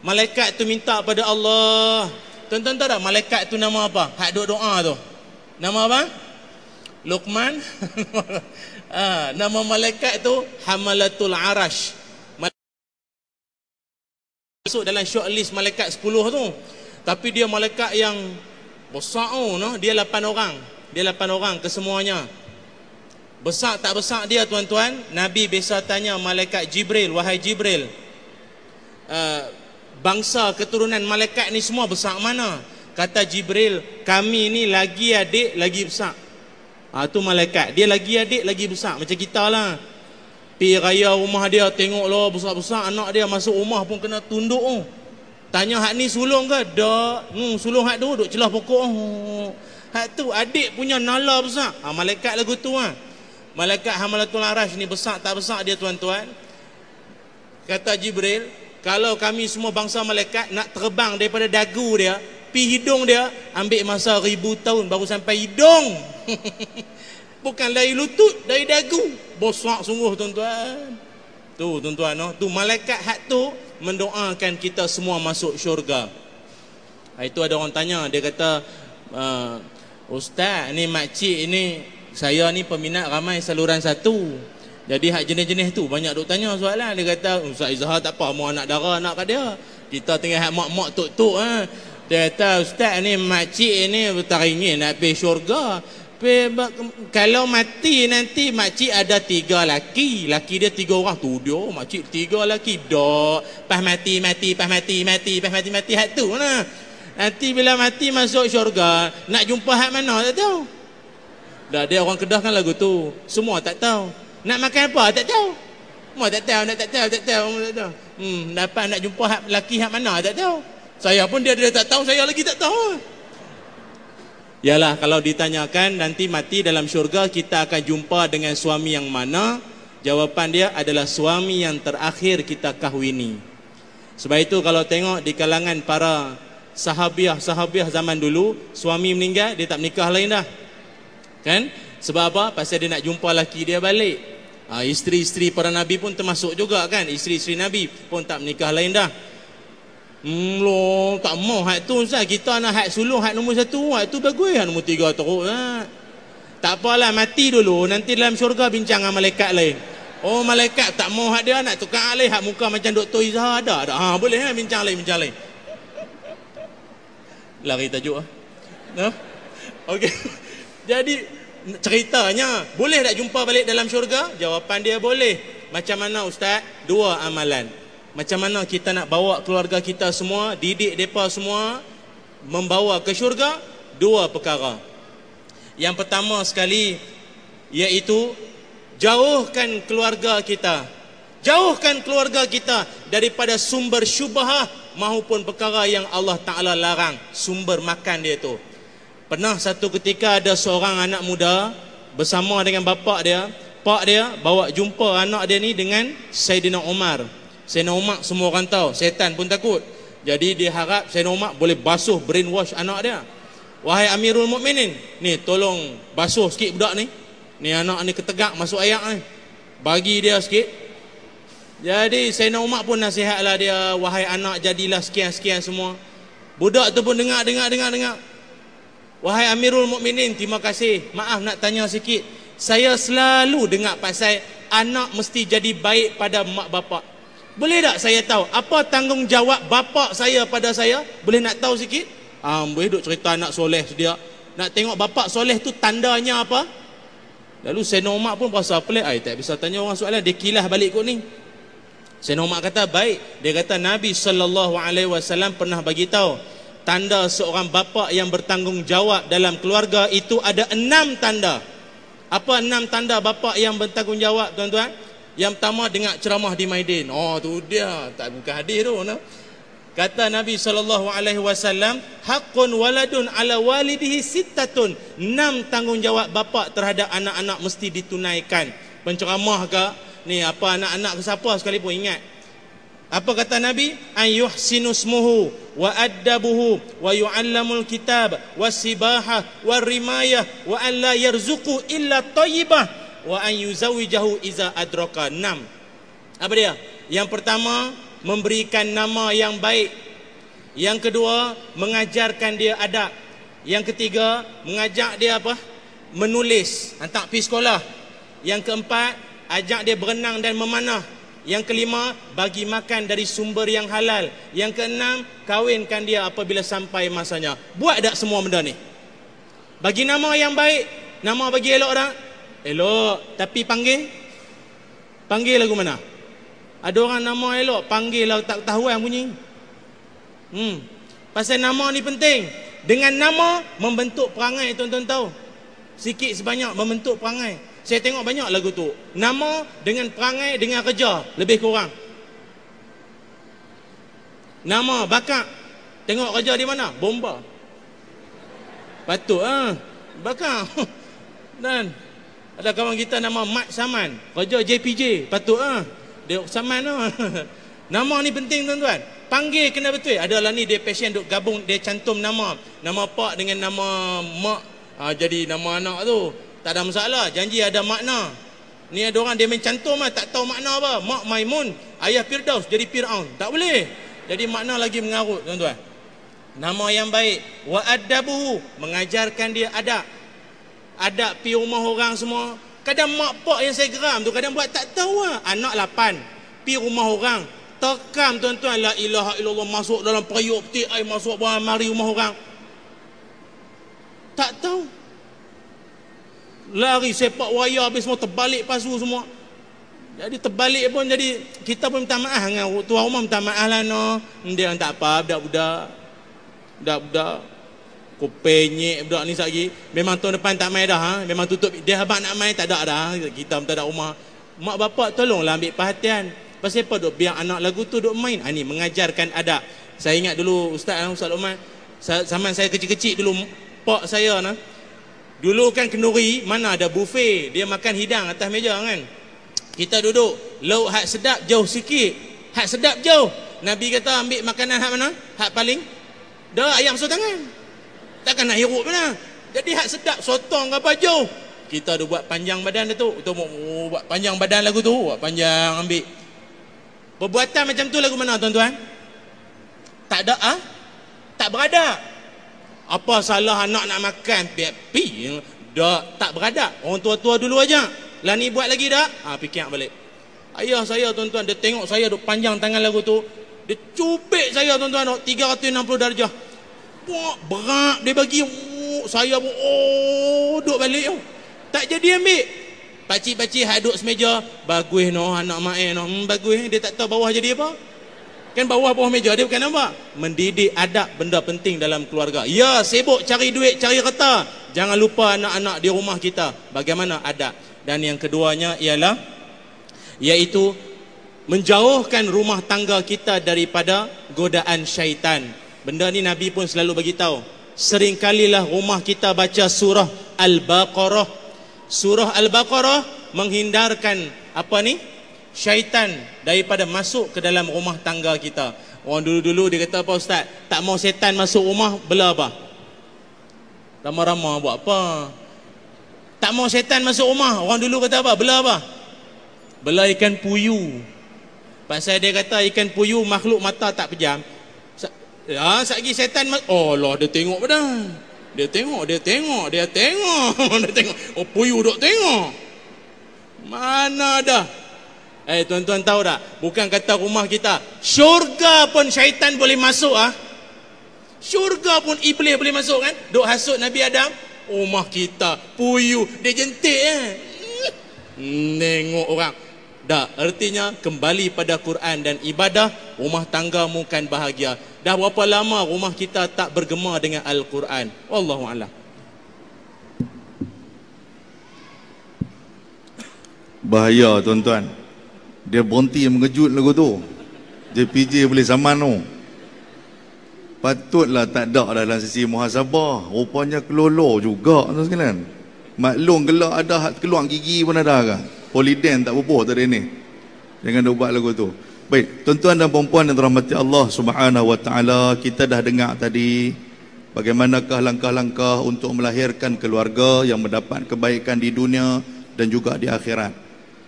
Malaikat tu minta pada Allah. Tuan-tuan tahu tak malaikat tu nama apa? Hak duk doa tu. Nama apa? Luqman. ha, nama malaikat tu Hamalatul Arash. Masuk dalam short list malaikat 10 tu. Tapi dia malaikat yang besar oh, no? Dia 8 orang. Dia 8 orang kesemuanya. Besar tak besar dia tuan-tuan? Nabi biasa tanya malaikat Jibril Wahai Jibril uh, Bangsa keturunan malaikat ni semua besar mana? Kata Jibril Kami ni lagi adik lagi besar. Ha, tu malaikat. Dia lagi adik lagi besar. Macam kita lah Pi raya rumah dia Tengok lah besar-besar. Anak dia masuk rumah pun kena tunduk. Oh. Tanya hak ni sulung ke? Tak hmm, Sulung hak tu duduk celah pokok. Oh. Hak tu adik punya nala besar. Ha, Malaikat lagu tu lah ha. Malaikat Hamalatul Arash ni besar tak besar dia tuan-tuan? Kata Jibril, kalau kami semua bangsa malaikat nak terbang daripada dagu dia, pi hidung dia, ambil masa ribu tahun baru sampai hidung. Bukan dari lutut, dari dagu. Bosak sungguh tuan-tuan. Tu tuan-tuan, no? tu malaikat hak tu mendoakan kita semua masuk syurga. Itu ada orang tanya, dia kata, uh, Ustaz, ni makcik ni, saya ni peminat ramai saluran satu. Jadi hak jenis-jenis tu banyak duk tanya soalan. Dia kata, Ustaz Izhar tak apa, mau anak darah nak kat dia. Kita tengah hak mak-mak tuk-tuk. Ha. Dia kata, Ustaz ni makcik ni teringin nak pergi syurga kalau mati nanti makcik ada tiga laki laki dia tiga orang tu dia makcik tiga laki dok pas mati mati pas mati mati pas mati mati hak tu nah nanti bila mati masuk syurga nak jumpa hak mana tak tahu dah dia orang kedah kan lagu tu. Semua tak tahu. Nak makan apa? Tak tahu. Semua tak tahu nak tak tahu tak tahu. Tak tahu. Hmm dapat nak jumpa hak laki hak mana? Tak tahu. Saya pun dia dia tak tahu saya lagi tak tahu. Yalah kalau ditanyakan nanti mati dalam syurga kita akan jumpa dengan suami yang mana? Jawapan dia adalah suami yang terakhir kita kahwini. Sebab itu kalau tengok di kalangan para sahabiah-sahabiah zaman dulu, suami meninggal dia tak menikah lain dah. Kan? Sebab apa? Pasal dia nak jumpa laki dia balik. Ha, isteri-isteri para nabi pun termasuk juga kan? Isteri-isteri nabi pun tak menikah lain dah. Hmm, lo, tak mau hak tu Ustaz. Kita nak hak sulung hak nombor satu. Hak tu bagus hak nombor tiga teruk. Ha? Tak apalah, mati dulu. Nanti dalam syurga bincang dengan malaikat lain. Oh, malaikat tak mau hak dia nak tukar alih hak muka macam Dr. Izzah ada. ada. Ha, boleh ha? bincang lain, bincang lain. Lari tajuk. Ha? Okey. Jadi, ceritanya, boleh tak jumpa balik dalam syurga? Jawapan dia boleh. Macam mana Ustaz? Dua amalan. Macam mana kita nak bawa keluarga kita semua, didik mereka semua, membawa ke syurga? Dua perkara. Yang pertama sekali, iaitu jauhkan keluarga kita. Jauhkan keluarga kita daripada sumber syubhah maupun perkara yang Allah Ta'ala larang. Sumber makan dia tu. Pernah satu ketika ada seorang anak muda bersama dengan bapa dia. Pak dia bawa jumpa anak dia ni dengan Sayyidina Umar. Sayyidina Umar semua orang tahu Setan pun takut. Jadi dia harap Sayyidina Umar boleh basuh brainwash anak dia. Wahai Amirul Mukminin, Ni tolong basuh sikit budak ni. Ni anak ni ketegak masuk ayat ni. Bagi dia sikit. Jadi Sayyidina Umar pun nasihatlah dia Wahai anak jadilah sekian-sekian semua. Budak tu pun dengar, dengar, dengar, dengar Wahai Amirul Mukminin, Terima kasih Maaf nak tanya sikit Saya selalu dengar pasal Anak mesti jadi baik pada mak bapak boleh tak saya tahu apa tanggungjawab bapa saya pada saya? Boleh nak tahu sikit? Ah, boleh duk cerita anak soleh dia. Nak tengok bapa soleh tu tandanya apa? Lalu Umar pun berasa pelik. Ai tak bisa tanya orang soalan, dia kilah balik kot ni. Umar kata, "Baik." Dia kata Nabi sallallahu alaihi wasallam pernah bagi tahu tanda seorang bapa yang bertanggungjawab dalam keluarga itu ada enam tanda. Apa enam tanda bapa yang bertanggungjawab, tuan-tuan? Yang pertama dengar ceramah di Maidin. Oh tu dia, tak bukan hadis tu no. Kata Nabi sallallahu alaihi wasallam, haqqun waladun ala walidihi sittatun. Enam tanggungjawab bapa terhadap anak-anak mesti ditunaikan. Penceramah ke ni apa anak-anak ke siapa sekalipun ingat. Apa kata Nabi? An yuhsinu smuhu wa addabuhu wa yu'allamul kitab wa sibaha wa rimayah wa an la yarzuqu illa tayyibah wa an yuzawijahu iza adraka enam apa dia? Yang pertama memberikan nama yang baik. Yang kedua mengajarkan dia adab. Yang ketiga mengajak dia apa? Menulis. Hantar pergi sekolah. Yang keempat ajak dia berenang dan memanah yang kelima bagi makan dari sumber yang halal. Yang keenam kawinkan dia apabila sampai masanya. Buat tak semua benda ni? Bagi nama yang baik nama bagi elok orang Elok. Tapi panggil? Panggil lagu mana? Ada orang nama elok Panggil lah tak tahu yang bunyi. Hmm. Pasal nama ni penting. Dengan nama Membentuk perangai tuan-tuan tahu. Sikit sebanyak membentuk perangai Saya tengok banyak lagu tu Nama dengan perangai dengan kerja Lebih kurang Nama bakat Tengok kerja di mana Bomba Patut ah ha? Bakat Dan ada kawan kita nama Mat Saman. Kerja JPJ. Patut ah. Dia Saman ah. nama ni penting tuan-tuan. Panggil kena betul. Adalah ni dia passion duk gabung dia cantum nama. Nama pak dengan nama mak. Ha, jadi nama anak tu. Tak ada masalah. Janji ada makna. Ni ada orang dia main cantum lah. Tak tahu makna apa. Mak Maimun. Ayah Firdaus. Jadi Fir'aun. Tak boleh. Jadi makna lagi mengarut tuan-tuan. Nama yang baik. Wa adabuhu. Mengajarkan dia adab. Adab pi rumah orang semua. Kadang mak pak yang saya geram tu. Kadang buat tak tahu lah. Anak lapan. Pi rumah orang. Tekam tuan-tuan. La ilaha illallah. Masuk dalam periuk peti air. Masuk bawah mari rumah orang. Tak tahu lari sepak wayar habis semua terbalik pasu semua. Jadi terbalik pun jadi kita pun minta maaf dengan tuan rumah minta maaf lah no. Dia tak apa budak-budak. Budak-budak. Kupenyek budak ni lagi memang tahun depan tak main dah ha? memang tutup. Dia habang nak main tak ada dah kita pun tak ada rumah mak bapak tolonglah ambil perhatian. Pasal apa duk biar anak lagu tu duk main? Ha, ni mengajarkan adab. Saya ingat dulu ustaz Ustaz Umar zaman saya kecil-kecil dulu pak saya nah Dulu kan kenduri mana ada buffet, dia makan hidang atas meja kan. Kita duduk, lauk hak sedap jauh sikit. Hak sedap jauh. Nabi kata ambil makanan hak mana? Hak paling dah ayam so tangan. Takkan nak hirup mana? Jadi hak sedap sotong apa jauh. Kita dah buat panjang badan dia tu. Mau oh, buat panjang badan lagu tu, buat panjang ambil. Perbuatan macam tu lagu mana tuan-tuan? Tak ada ah? Tak berada apa salah anak nak makan? Pi dah tak beradab orang tua-tua dulu aja. Lah ni buat lagi dah ha, fikir balik. Ayah saya tuan-tuan dia tengok saya duk panjang tangan lagu tu. Dia cubit saya tuan-tuan 360 darjah. Wah, berat dia bagi oh, saya pun oh duk balik. Oh. tak jadi ambil. Pakcik-pakcik haduk semeja. Bagus no anak mak eh no hmm, bagus. Dia tak tahu bawah jadi apa Kan bawah bawah meja dia bukan apa? Mendidik adab benda penting dalam keluarga. Ya, sibuk cari duit, cari reta. Jangan lupa anak-anak di rumah kita. Bagaimana adab? Dan yang keduanya ialah iaitu menjauhkan rumah tangga kita daripada godaan syaitan. Benda ni Nabi pun selalu bagi tahu. Seringkalilah rumah kita baca surah Al-Baqarah. Surah Al-Baqarah menghindarkan apa ni? Syaitan daripada masuk ke dalam rumah tangga kita. Orang dulu-dulu dia kata apa ustaz? Tak mau setan masuk rumah, bela apa? Ramah-ramah buat apa? Tak mau setan masuk rumah, orang dulu kata apa? Bela apa? Bela ikan puyu. Pasal dia kata ikan puyu makhluk mata tak pejam. Ya, satgi setan Oh Allah, dia tengok pada. Dia tengok, dia tengok, dia tengok. dia tengok. Oh puyu duk tengok. Mana dah? Eh tuan-tuan tahu tak? Bukan kata rumah kita. Syurga pun syaitan boleh masuk ah. Syurga pun iblis boleh masuk kan? Duk hasut Nabi Adam. Rumah kita puyu. Dia jentik eh. Nengok orang. Dah, artinya kembali pada Quran dan ibadah, rumah tanggamu kan bahagia. Dah berapa lama rumah kita tak bergema dengan Al-Quran? Wallahu a'lam. Bahaya tuan-tuan. Dia berhenti mengejut lagu tu. Dia PJ boleh zaman tu. Patutlah tak ada dalam sisi muhasabah. Rupanya kelolo juga tu sekalian. Maklum gelak ada keluar gigi pun ada kan Poliden tak berapa tadi ni? Jangan buat lagu tu. Baik, tuan-tuan dan perempuan yang dirahmati Allah Subhanahu wa taala, kita dah dengar tadi bagaimanakah langkah-langkah untuk melahirkan keluarga yang mendapat kebaikan di dunia dan juga di akhirat.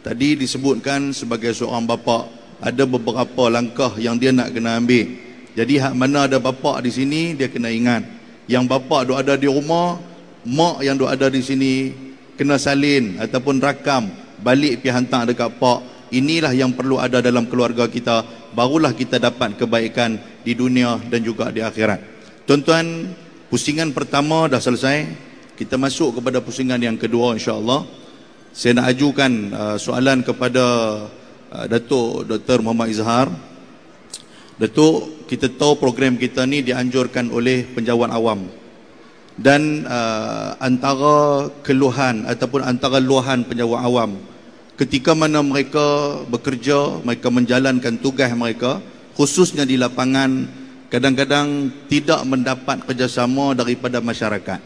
Tadi disebutkan sebagai seorang bapa ada beberapa langkah yang dia nak kena ambil. Jadi hak mana ada bapa di sini dia kena ingat. Yang bapa duk ada di rumah, mak yang duk ada di sini kena salin ataupun rakam balik pi hantar dekat pak. Inilah yang perlu ada dalam keluarga kita. Barulah kita dapat kebaikan di dunia dan juga di akhirat. Tuan-tuan, pusingan pertama dah selesai. Kita masuk kepada pusingan yang kedua insya-Allah saya nak ajukan uh, soalan kepada uh, Datuk Dr. Muhammad Izhar. Datuk, kita tahu program kita ni dianjurkan oleh penjawat awam. Dan uh, antara keluhan ataupun antara luahan penjawat awam ketika mana mereka bekerja, mereka menjalankan tugas mereka khususnya di lapangan kadang-kadang tidak mendapat kerjasama daripada masyarakat.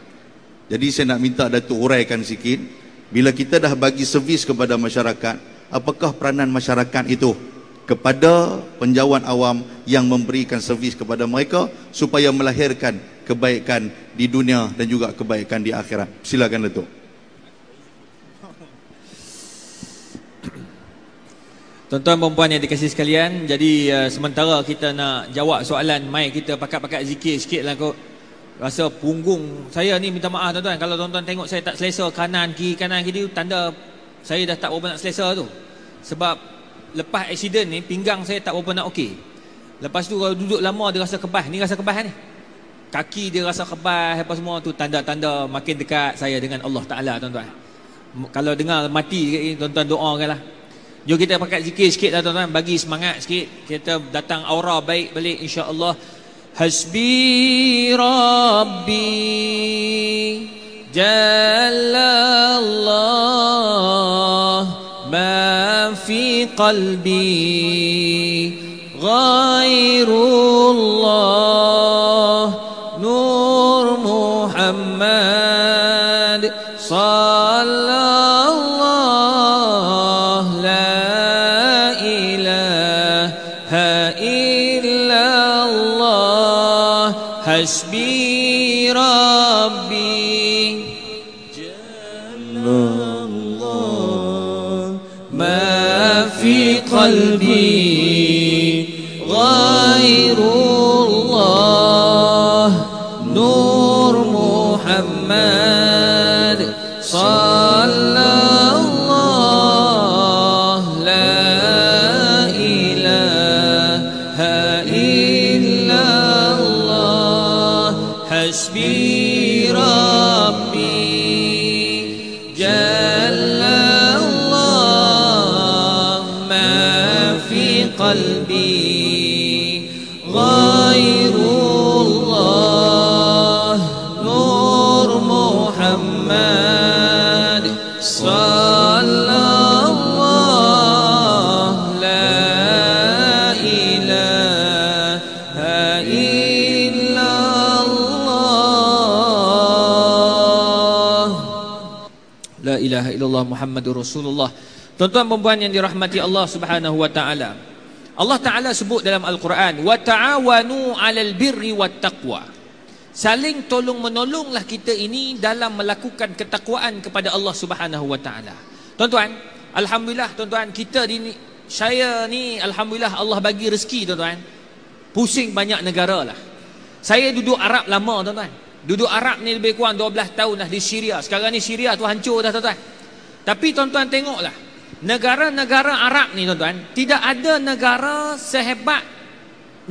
Jadi saya nak minta Datuk uraikan sikit bila kita dah bagi servis kepada masyarakat, apakah peranan masyarakat itu kepada penjawat awam yang memberikan servis kepada mereka supaya melahirkan kebaikan di dunia dan juga kebaikan di akhirat. Silakan Datuk. Tuan-tuan dan puan yang dikasih sekalian, jadi uh, sementara kita nak jawab soalan mai kita pakat-pakat zikir sikitlah kot. Rasa punggung saya ni minta maaf tuan-tuan. Kalau tuan-tuan tengok saya tak selesa kanan kiri kanan kiri tanda saya dah tak berapa nak selesa tu. Sebab lepas aksiden ni pinggang saya tak berapa nak okey. Lepas tu kalau duduk lama dia rasa kebas. Ni rasa kebas ni. Kaki dia rasa kebas apa semua tu tanda-tanda makin dekat saya dengan Allah Taala tuan-tuan. Kalau dengar mati tuan-tuan doakanlah. Jom kita pakai zikir sikit lah tuan-tuan Bagi semangat sikit Kita datang aura baik balik insyaAllah Hasbi Rabbi Jalla Allah Ma fi qalbi Ghairullah La ilaha illallah Muhammadur Rasulullah Tuan-tuan dan puan yang dirahmati Allah Subhanahu wa taala. Allah Taala sebut dalam Al-Quran, "Wa ta'awanu 'alal birri wat taqwa." Saling tolong menolonglah kita ini dalam melakukan ketakwaan kepada Allah Subhanahu wa taala. Tuan-tuan, alhamdulillah tuan-tuan kita di ni saya ni alhamdulillah Allah bagi rezeki tuan-tuan. Pusing banyak negara lah. Saya duduk Arab lama tuan-tuan. Duduk Arab ni lebih kurang 12 tahun dah di Syria. Sekarang ni Syria tu hancur dah tuan-tuan. Tapi tuan-tuan tengoklah negara-negara Arab ni tuan-tuan tidak ada negara sehebat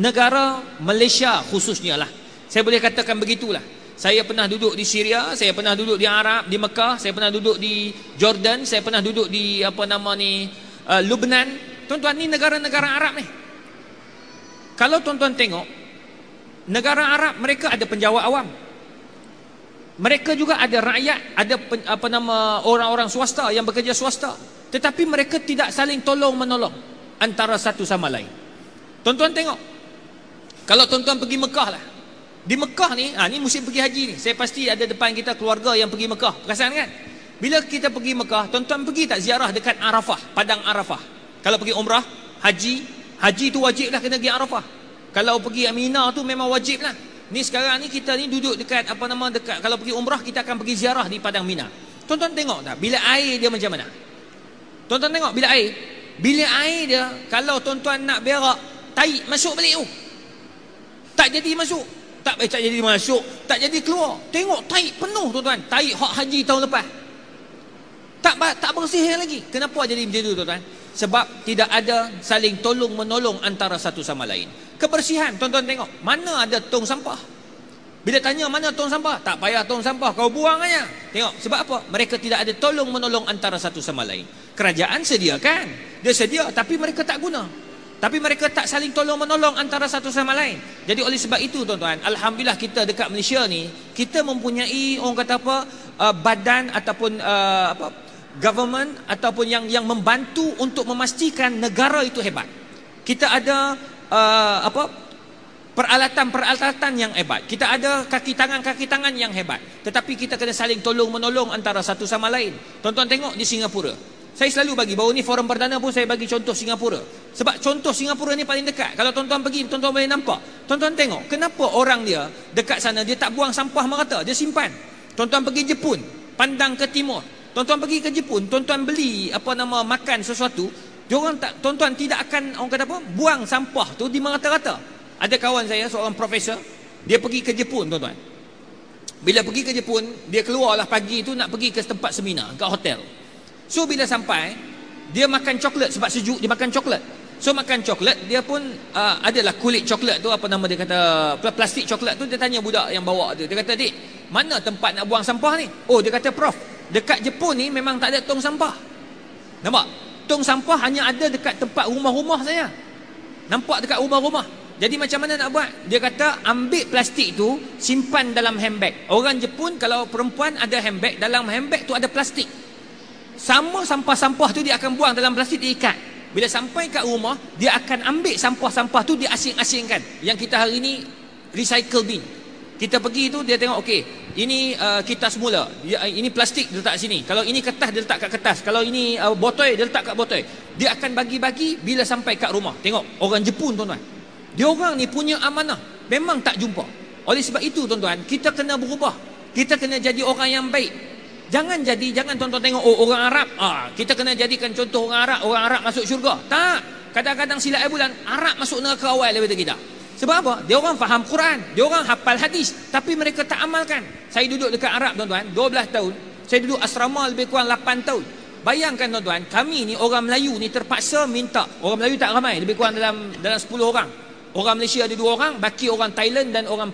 negara Malaysia khususnya lah saya boleh katakan begitulah saya pernah duduk di Syria saya pernah duduk di Arab di Mekah saya pernah duduk di Jordan saya pernah duduk di apa nama ni uh, Lubnan tuan-tuan ni negara-negara Arab ni kalau tuan-tuan tengok negara Arab mereka ada penjawat awam mereka juga ada rakyat ada pen, apa nama orang-orang swasta yang bekerja swasta tetapi mereka tidak saling tolong menolong antara satu sama lain. Tuan-tuan tengok. Kalau tuan-tuan pergi Mekah lah. Di Mekah ni, ah ni musim pergi haji ni. Saya pasti ada depan kita keluarga yang pergi Mekah. Perasan kan? Bila kita pergi Mekah, tuan-tuan pergi tak ziarah dekat Arafah, padang Arafah. Kalau pergi umrah, haji, haji tu wajib lah kena pergi Arafah. Kalau pergi Mina tu memang wajib lah. Ni sekarang ni kita ni duduk dekat apa nama dekat kalau pergi umrah kita akan pergi ziarah di padang Mina. Tuan-tuan tengok tak bila air dia macam mana? Tuan-tuan tengok bila air Bila air dia Kalau tuan-tuan nak berak Tai masuk balik tu Tak jadi masuk Tak eh, tak jadi masuk Tak jadi keluar Tengok tai penuh tuan-tuan Tai hak haji tahun lepas Tak tak bersih lagi Kenapa jadi macam tu tuan-tuan Sebab tidak ada saling tolong menolong Antara satu sama lain Kebersihan tuan-tuan tengok Mana ada tong sampah bila tanya mana tong sampah, tak payah tong sampah, kau buang aja. Tengok, sebab apa? Mereka tidak ada tolong menolong antara satu sama lain. Kerajaan sediakan. Dia sedia tapi mereka tak guna. Tapi mereka tak saling tolong menolong antara satu sama lain. Jadi oleh sebab itu tuan-tuan, alhamdulillah kita dekat Malaysia ni, kita mempunyai orang kata apa? Uh, badan ataupun uh, apa? government ataupun yang yang membantu untuk memastikan negara itu hebat. Kita ada uh, apa? peralatan-peralatan yang hebat. Kita ada kaki tangan-kaki tangan yang hebat. Tetapi kita kena saling tolong menolong antara satu sama lain. Tuan-tuan tengok di Singapura. Saya selalu bagi baru ni forum perdana pun saya bagi contoh Singapura. Sebab contoh Singapura ni paling dekat. Kalau tuan-tuan pergi, tuan-tuan boleh nampak. Tuan-tuan tengok, kenapa orang dia dekat sana dia tak buang sampah merata, dia simpan. Tuan-tuan pergi Jepun, pandang ke timur. Tuan-tuan pergi ke Jepun, tuan-tuan beli apa nama makan sesuatu, Diorang tak tuan-tuan tidak akan orang kata apa? Buang sampah tu di merata-rata. Ada kawan saya seorang profesor, dia pergi ke Jepun tuan-tuan. Bila pergi ke Jepun, dia keluarlah pagi tu nak pergi ke tempat seminar, ke hotel. So bila sampai, dia makan coklat sebab sejuk, dia makan coklat. So makan coklat, dia pun uh, adalah kulit coklat tu apa nama dia kata plastik coklat tu dia tanya budak yang bawa tu. Dia kata, "Dik, mana tempat nak buang sampah ni?" Oh, dia kata, "Prof, dekat Jepun ni memang tak ada tong sampah." Nampak? tong sampah hanya ada dekat tempat rumah-rumah saya. Nampak dekat rumah-rumah. Jadi macam mana nak buat? Dia kata ambil plastik tu simpan dalam handbag. Orang Jepun kalau perempuan ada handbag, dalam handbag tu ada plastik. Sama sampah-sampah tu dia akan buang dalam plastik diikat. Bila sampai kat rumah, dia akan ambil sampah-sampah tu dia asing-asingkan. Yang kita hari ni recycle bin. Kita pergi tu dia tengok okey, ini uh, kita semula. Dia, uh, ini plastik dia letak sini. Kalau ini kertas dia letak kat kertas. Kalau ini uh, botol dia letak kat botol. Dia akan bagi-bagi bila sampai kat rumah. Tengok orang Jepun tuan-tuan. Dia orang ni punya amanah. Memang tak jumpa. Oleh sebab itu tuan-tuan, kita kena berubah. Kita kena jadi orang yang baik. Jangan jadi jangan tuan-tuan tengok oh orang Arab, ah kita kena jadikan contoh orang Arab, orang Arab masuk syurga. Tak. Kadang-kadang silap bulan Arab masuk neraka awal daripada kita. Sebab apa? Dia orang faham Quran, dia orang hafal hadis, tapi mereka tak amalkan. Saya duduk dekat Arab tuan-tuan, 12 tahun. Saya duduk asrama lebih kurang 8 tahun. Bayangkan tuan-tuan, kami ni orang Melayu ni terpaksa minta. Orang Melayu tak ramai, lebih kurang dalam dalam 10 orang. Orang Malaysia ada 2 orang, baki orang Thailand dan orang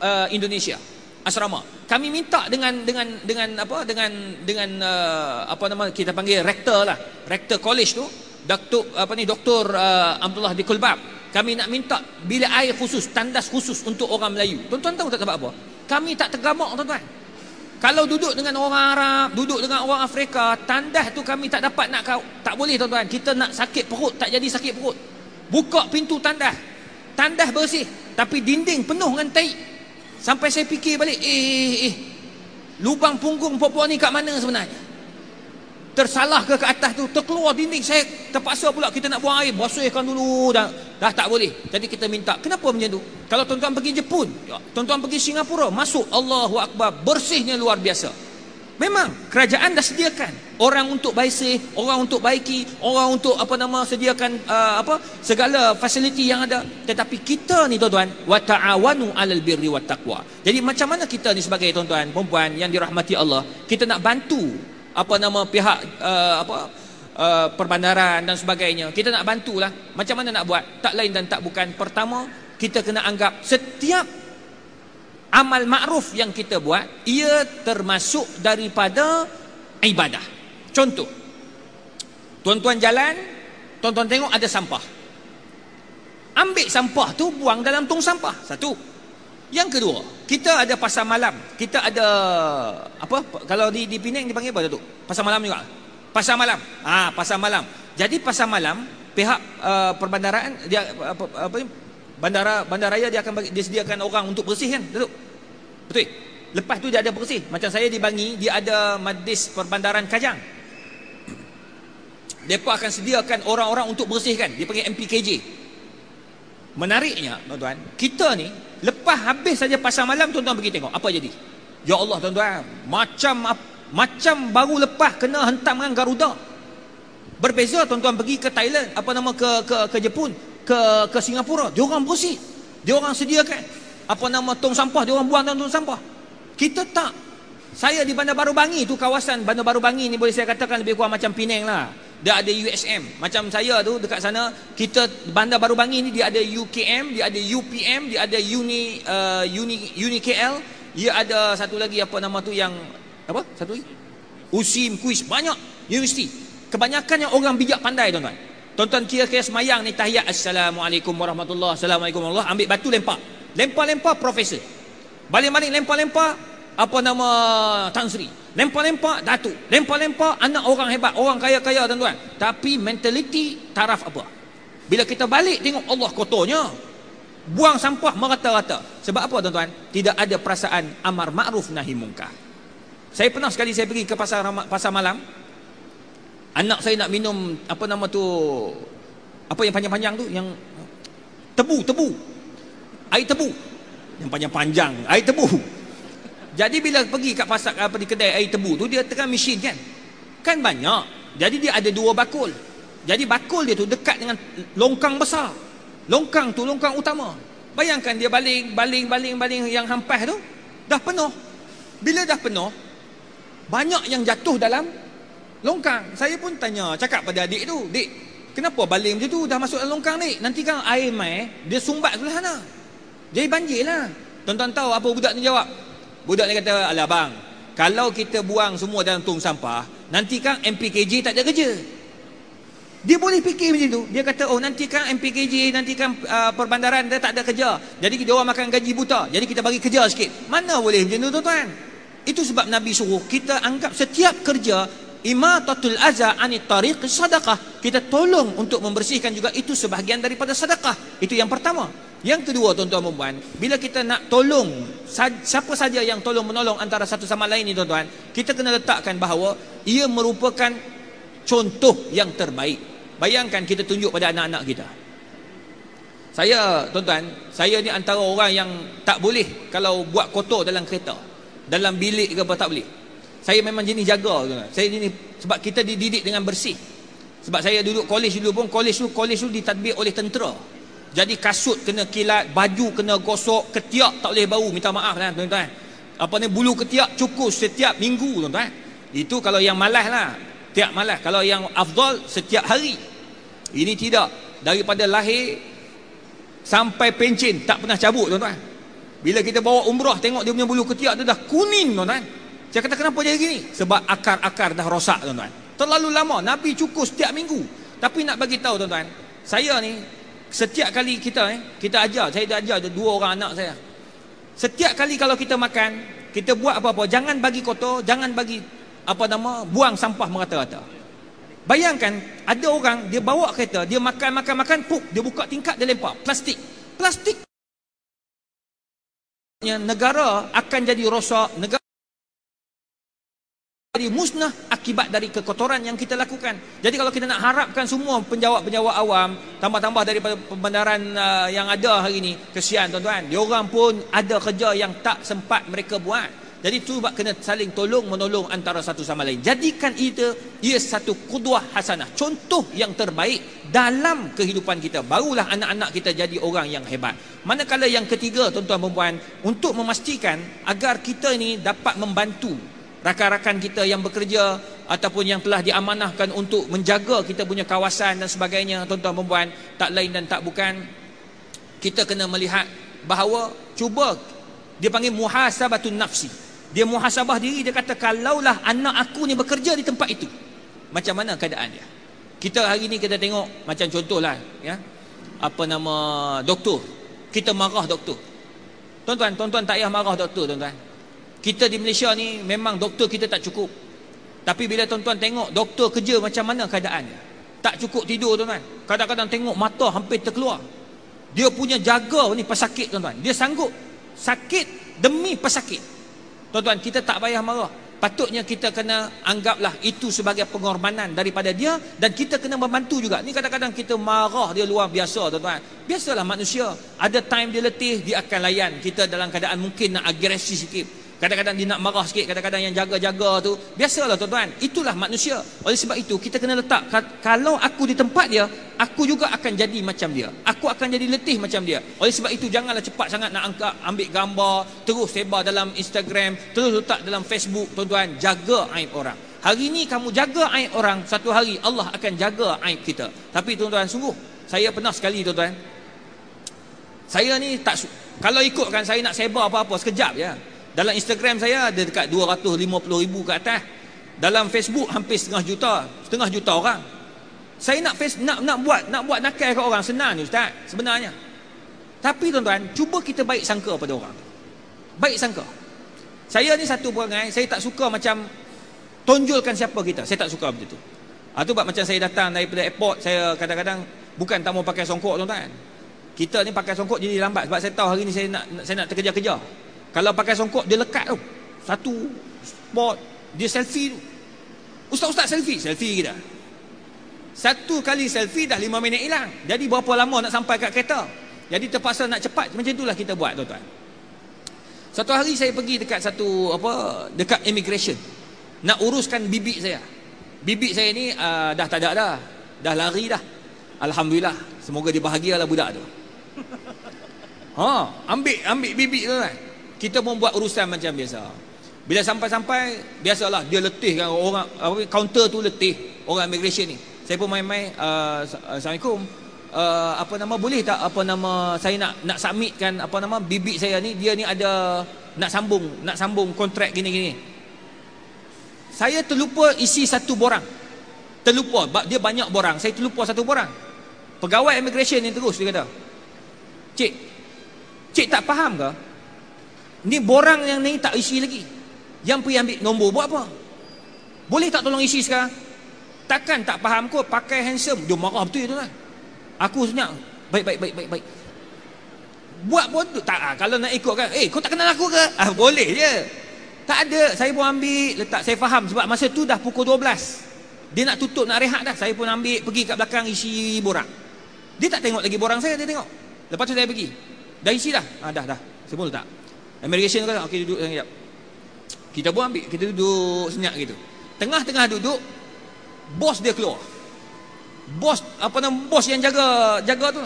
uh, Indonesia. Asrama. Kami minta dengan dengan dengan apa? Dengan dengan uh, apa nama kita panggil rektor lah. Rektor college tu, Dr. apa ni Dr. Uh, Abdullah Dikulbab kami nak minta bila air khusus, tandas khusus untuk orang Melayu. Tuan-tuan tahu tak sebab apa? Kami tak tergamak tuan-tuan. Kalau duduk dengan orang Arab, duduk dengan orang Afrika, tandas tu kami tak dapat nak kau. Tak boleh tuan-tuan. Kita nak sakit perut, tak jadi sakit perut. Buka pintu tandas. Tandas bersih. Tapi dinding penuh dengan tai. Sampai saya fikir balik, eh, eh, eh. Lubang punggung perempuan ni kat mana sebenarnya? tersalah ke ke atas tu? Terkeluar dinding saya. Terpaksa pula kita nak buang air. Basuhkan dulu. Dah dah tak boleh. Jadi kita minta kenapa macam tu? Kalau tuan-tuan pergi Jepun tuan-tuan pergi Singapura masuk. Allahu Akbar. Bersihnya luar biasa memang kerajaan dah sediakan. Orang untuk bersih orang untuk baiki orang untuk apa nama sediakan uh, apa segala fasiliti yang ada. Tetapi kita ni tuan-tuan wa ta'awanu 'alal birri wat taqwa. Jadi macam mana kita ni sebagai tuan-tuan perempuan yang dirahmati Allah kita nak bantu apa nama pihak uh, apa uh, perbandaran dan sebagainya. Kita nak bantulah. Macam mana nak buat? Tak lain dan tak bukan. Pertama kita kena anggap setiap amal ma'ruf yang kita buat ia termasuk daripada ibadah contoh tuan-tuan jalan tuan-tuan tengok ada sampah ambil sampah tu buang dalam tong sampah satu yang kedua, kita ada pasar malam. Kita ada apa? Kalau di di Penang dipanggil apa tu? Pasar malam juga. Pasar malam. Ah, pasar malam. Jadi pasar malam pihak uh, perbandaran dia apa, apa bandara bandaraya dia akan bagi, disediakan orang untuk bersih kan? Betul? Betul. Lepas tu dia ada bersih. Macam saya di Bangi, dia ada Madis Perbandaran Kajang. Depa akan sediakan orang-orang untuk bersihkan. Dia panggil MPKJ. Menariknya, tuan-tuan, kita ni Lepas habis saja pasar malam tuan-tuan pergi tengok apa jadi. Ya Allah tuan-tuan, macam macam baru lepas kena hentam dengan Garuda. Berbeza tuan-tuan pergi ke Thailand, apa nama ke ke ke Jepun, ke ke Singapura, dia orang bersih. Dia orang sediakan. Apa nama tong sampah, dia orang buang dalam tong sampah. Kita tak. Saya di Bandar Baru Bangi tu kawasan Bandar Baru Bangi ni boleh saya katakan lebih kurang macam Penang lah. Dia ada USM macam saya tu dekat sana kita bandar baru bangi ni dia ada UKM dia ada UPM dia ada Uni uh, Uni Uni KL dia ada satu lagi apa nama tu yang apa? Satu lagi? USIM kuis. Banyak universiti. Kebanyakan yang orang bijak pandai tuan-tuan tuan-tuan kira-kira semayang ni tahiyat assalamualaikum warahmatullahi assalamualaikum warahmatullahi ambil batu lempar lempar-lempar profesor balik-balik lempar-lempar apa nama Tan Sri Lempar-lempar datuk. Lempar-lempar anak orang hebat, orang kaya-kaya tuan-tuan. Tapi mentaliti taraf apa? Bila kita balik tengok Allah kotornya. Buang sampah merata-rata. Sebab apa tuan-tuan? Tidak ada perasaan amar ma'ruf nahi munkar. Saya pernah sekali saya pergi ke pasar pasar malam. Anak saya nak minum apa nama tu? Apa yang panjang-panjang tu yang tebu, tebu. Air tebu. Yang panjang-panjang, air tebu. Jadi bila pergi kat pasar apa di kedai air tebu tu dia tekan mesin kan. Kan banyak. Jadi dia ada dua bakul. Jadi bakul dia tu dekat dengan longkang besar. Longkang tu longkang utama. Bayangkan dia baling, baling, baling, baling yang hampas tu dah penuh. Bila dah penuh, banyak yang jatuh dalam longkang. Saya pun tanya, cakap pada adik tu, "Dik, kenapa baling macam tu dah masuk dalam longkang ni? Nanti kan air mai dia sumbat sebelah sana." Jadi banjirlah. Tuan-tuan tahu apa budak ni jawab? Budak ni kata, "Alah bang, kalau kita buang semua dalam tong sampah, nanti kan MPKJ tak ada kerja." Dia boleh fikir macam tu. Dia kata, oh nanti kan MPKJ, nanti kan uh, perbandaran dia tak ada kerja. Jadi kita orang makan gaji buta. Jadi kita bagi kerja sikit. Mana boleh macam tu tuan-tuan? Itu sebab Nabi suruh kita anggap setiap kerja imatatul aza ani tariq sadaqah. Kita tolong untuk membersihkan juga itu sebahagian daripada sedekah. Itu yang pertama. Yang kedua tuan-tuan puan, bila kita nak tolong siapa saja yang tolong menolong antara satu sama lain ni tuan-tuan, kita kena letakkan bahawa ia merupakan contoh yang terbaik. Bayangkan kita tunjuk pada anak-anak kita. Saya, tuan-tuan, saya ni antara orang yang tak boleh kalau buat kotor dalam kereta. Dalam bilik ke apa tak boleh. Saya memang jenis jaga. Saya jenis, sebab kita dididik dengan bersih. Sebab saya duduk kolej dulu pun, kolej tu, kolej tu ditadbir oleh tentera. Jadi kasut kena kilat, baju kena gosok, ketiak tak boleh bau, minta maaf lah tuan-tuan. Apa ni, bulu ketiak cukup setiap minggu tuan-tuan. Itu kalau yang malas lah. Tiap malas. Kalau yang afdal, setiap hari. Ini tidak daripada lahir sampai pencin tak pernah cabut tuan-tuan. Bila kita bawa umrah tengok dia punya bulu ketiak tu dah kuning tuan-tuan. Saya kata kenapa jadi gini? Sebab akar-akar dah rosak tuan-tuan. Terlalu lama Nabi cukur setiap minggu. Tapi nak bagi tahu tuan-tuan, saya ni setiap kali kita eh kita ajar, saya dah ajar dua orang anak saya. Setiap kali kalau kita makan, kita buat apa-apa, jangan bagi kotor, jangan bagi apa nama, buang sampah merata-rata. Bayangkan ada orang dia bawa kereta, dia makan makan makan, puk, dia buka tingkap dia lempar plastik. Plastik negara akan jadi rosak, negara jadi musnah akibat dari kekotoran yang kita lakukan. Jadi kalau kita nak harapkan semua penjawab-penjawab awam, tambah-tambah daripada pembandaran uh, yang ada hari ini, kesian tuan-tuan. Diorang pun ada kerja yang tak sempat mereka buat. Jadi tu sebab kena saling tolong menolong antara satu sama lain. Jadikan itu ia satu kuduah hasanah, contoh yang terbaik dalam kehidupan kita. Barulah anak-anak kita jadi orang yang hebat. Manakala yang ketiga tuan-tuan dan puan untuk memastikan agar kita ini dapat membantu rakan-rakan kita yang bekerja ataupun yang telah diamanahkan untuk menjaga kita punya kawasan dan sebagainya tuan-tuan dan puan tak lain dan tak bukan kita kena melihat bahawa cuba dia panggil muhasabatun nafsi. Dia muhasabah diri dia kata kalaulah anak aku ni bekerja di tempat itu. Macam mana keadaan dia? Kita hari ni kita tengok macam contohlah ya. Apa nama doktor? Kita marah doktor. Tuan-tuan tuan-tuan tak payah marah doktor tuan-tuan kita di Malaysia ni memang doktor kita tak cukup tapi bila tuan-tuan tengok doktor kerja macam mana keadaan tak cukup tidur tuan-tuan kadang-kadang tengok mata hampir terkeluar dia punya jaga ni pesakit tuan-tuan dia sanggup sakit demi pesakit Tuan-tuan, kita tak payah marah. Patutnya kita kena anggaplah itu sebagai pengorbanan daripada dia dan kita kena membantu juga. Ni kadang-kadang kita marah dia luar biasa, tuan-tuan. Biasalah manusia. Ada time dia letih, dia akan layan. Kita dalam keadaan mungkin nak agresi sikit. Kadang-kadang dia nak marah sikit, kadang-kadang yang jaga-jaga tu. Biasalah tuan-tuan, itulah manusia. Oleh sebab itu, kita kena letak, kalau aku di tempat dia, aku juga akan jadi macam dia. Aku akan jadi letih macam dia. Oleh sebab itu, janganlah cepat sangat nak angkat, ambil gambar, terus sebar dalam Instagram, terus letak dalam Facebook, tuan-tuan. Jaga aib orang. Hari ini kamu jaga aib orang, satu hari Allah akan jaga aib kita. Tapi tuan-tuan, sungguh, saya pernah sekali tuan-tuan, saya ni tak, kalau ikutkan saya nak sebar apa-apa, sekejap je. Dalam Instagram saya ada dekat 250 ribu ke atas. Dalam Facebook hampir setengah juta, setengah juta orang. Saya nak face, nak nak buat nak buat nakal kat orang senang ni ustaz sebenarnya. Tapi tuan-tuan, cuba kita baik sangka pada orang. Baik sangka. Saya ni satu perangai, saya tak suka macam tonjolkan siapa kita. Saya tak suka begitu. Ah tu sebab macam saya datang daripada airport, saya kadang-kadang bukan tak mau pakai songkok tuan-tuan. Kita ni pakai songkok jadi lambat sebab saya tahu hari ni saya nak saya nak terkejar-kejar. Kalau pakai songkok dia lekat tu. Satu spot dia selfie tu. Ustaz-ustaz selfie, selfie kita. Satu kali selfie dah lima minit hilang. Jadi berapa lama nak sampai kat kereta? Jadi terpaksa nak cepat macam itulah kita buat tuan-tuan. Satu hari saya pergi dekat satu apa dekat immigration. Nak uruskan bibik saya. Bibik saya ni uh, dah tak ada dah. dah lari dah alhamdulillah semoga dia bahagialah budak tu ha ambil ambil bibik tu kan kita pun buat urusan macam biasa. Bila sampai-sampai biasalah dia letih kan. Orang apa counter tu letih orang immigration ni. Saya pun main-main uh, assalamualaikum. Uh, apa nama boleh tak apa nama saya nak nak submitkan apa nama bibik saya ni dia ni ada nak sambung nak sambung kontrak gini-gini. Saya terlupa isi satu borang. Terlupa sebab dia banyak borang. Saya terlupa satu borang. Pegawai immigration ni terus dia kata. Cik cik tak faham ke ni borang yang ni tak isi lagi. Yang pergi ambil nombor buat apa? Boleh tak tolong isi sekarang? Takkan tak faham kot pakai handsome. Dia marah betul tu kan aku senyap. Baik baik baik baik baik. Buat pun tu tak ah, kalau nak ikut kan. Eh kau tak kenal aku ke? Ah boleh je. Tak ada. Saya pun ambil. Letak saya faham. Sebab masa tu dah pukul 12 dia nak tutup nak rehat dah. Saya pun ambil pergi kat belakang isi borang. Dia tak tengok lagi borang saya dia tengok. Lepas tu saya pergi. Dah isi dah? Ah dah dah. Semua letak immigration kata okey duduk sekejap. Kita pun ambil kita duduk senyap gitu. Tengah-tengah duduk bos dia keluar. Bos apa nama bos yang jaga jaga tu.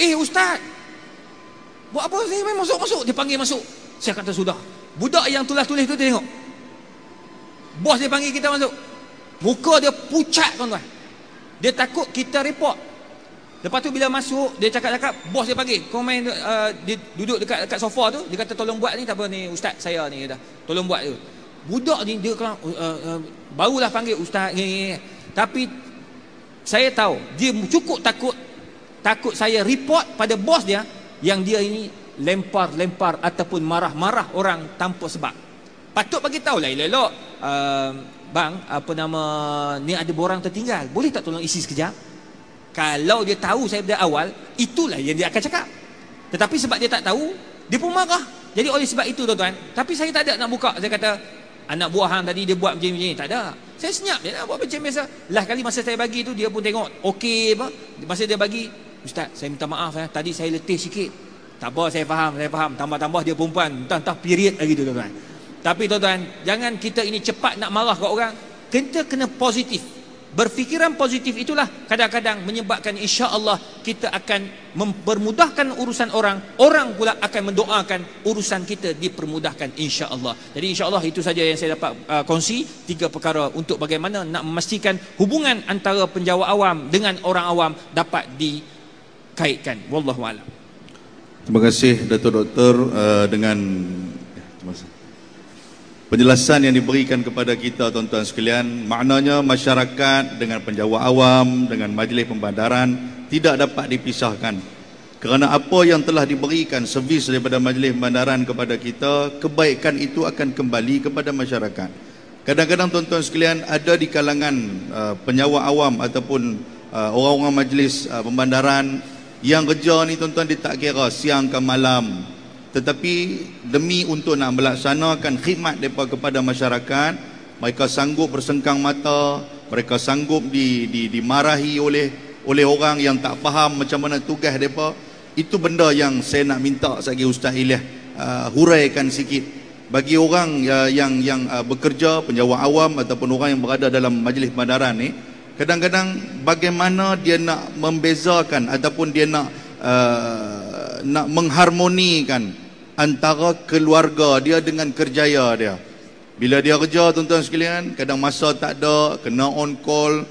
Eh ustaz buat apa saya main masuk masuk dia panggil masuk. Saya kata sudah. Budak yang tulis-tulis tu dia tengok. Bos dia panggil kita masuk. Muka dia pucat tuan-tuan. Dia takut kita report lepas tu bila masuk dia cakap-cakap bos dia panggil kau main uh, dia duduk dekat dekat sofa tu. Dia kata tolong buat ni tak apa ni ustaz saya ni dah. Tolong buat tu. Budak ni dia uh, uh, barulah panggil ustaz ni tapi saya tahu dia cukup takut takut saya report pada bos dia yang dia ini lempar-lempar ataupun marah-marah orang tanpa sebab. Patut bagi tahu lah elok uh, bang apa nama ni ada borang tertinggal. Boleh tak tolong isi sekejap kalau dia tahu saya dari awal itulah yang dia akan cakap. Tetapi sebab dia tak tahu dia pun marah. Jadi oleh sebab itu tuan-tuan tapi saya tak ada nak buka. Saya kata anak buah hang tadi dia buat macam ni tak ada. Saya senyap dia nak buat macam biasa. Lah kali masa saya bagi tu dia pun tengok okey apa? Masa dia bagi ustaz saya minta maaf ya tadi saya letih sikit. Tak apa saya faham saya faham. Tambah-tambah dia perempuan entah-entah period lagi tu tuan-tuan. Tapi tuan-tuan jangan kita ini cepat nak marah kat orang. Kita kena positif Berfikiran positif itulah kadang-kadang menyebabkan insya Allah kita akan mempermudahkan urusan orang. Orang pula akan mendoakan urusan kita dipermudahkan insya Allah. Jadi insya Allah itu saja yang saya dapat uh, kongsi. Tiga perkara untuk bagaimana nak memastikan hubungan antara penjawat awam dengan orang awam dapat dikaitkan. Wallahualam. Terima kasih Datuk Doktor uh, dengan... Terima kasih penjelasan yang diberikan kepada kita tuan-tuan sekalian maknanya masyarakat dengan penjawat awam dengan majlis pembandaran tidak dapat dipisahkan. Kerana apa yang telah diberikan servis daripada majlis pembandaran kepada kita kebaikan itu akan kembali kepada masyarakat. Kadang-kadang tuan-tuan sekalian ada di kalangan uh, penjawat awam ataupun uh, orang-orang majlis uh, pembandaran yang kerja ni tuan-tuan dia tak kira siang ke malam tetapi demi untuk nak melaksanakan khidmat mereka kepada masyarakat mereka sanggup bersengkang mata mereka sanggup di, di, dimarahi oleh oleh orang yang tak faham macam mana tugas mereka itu benda yang saya nak minta sekali Ustaz Ilyah uh, huraikan sikit. Bagi orang uh, yang yang uh, bekerja penjawat awam ataupun orang yang berada dalam majlis madaran ni kadang-kadang bagaimana dia nak membezakan ataupun dia nak uh, nak mengharmonikan antara keluarga dia dengan kerjaya dia. Bila dia kerja tuan-tuan sekalian, kadang masa tak ada, kena on call,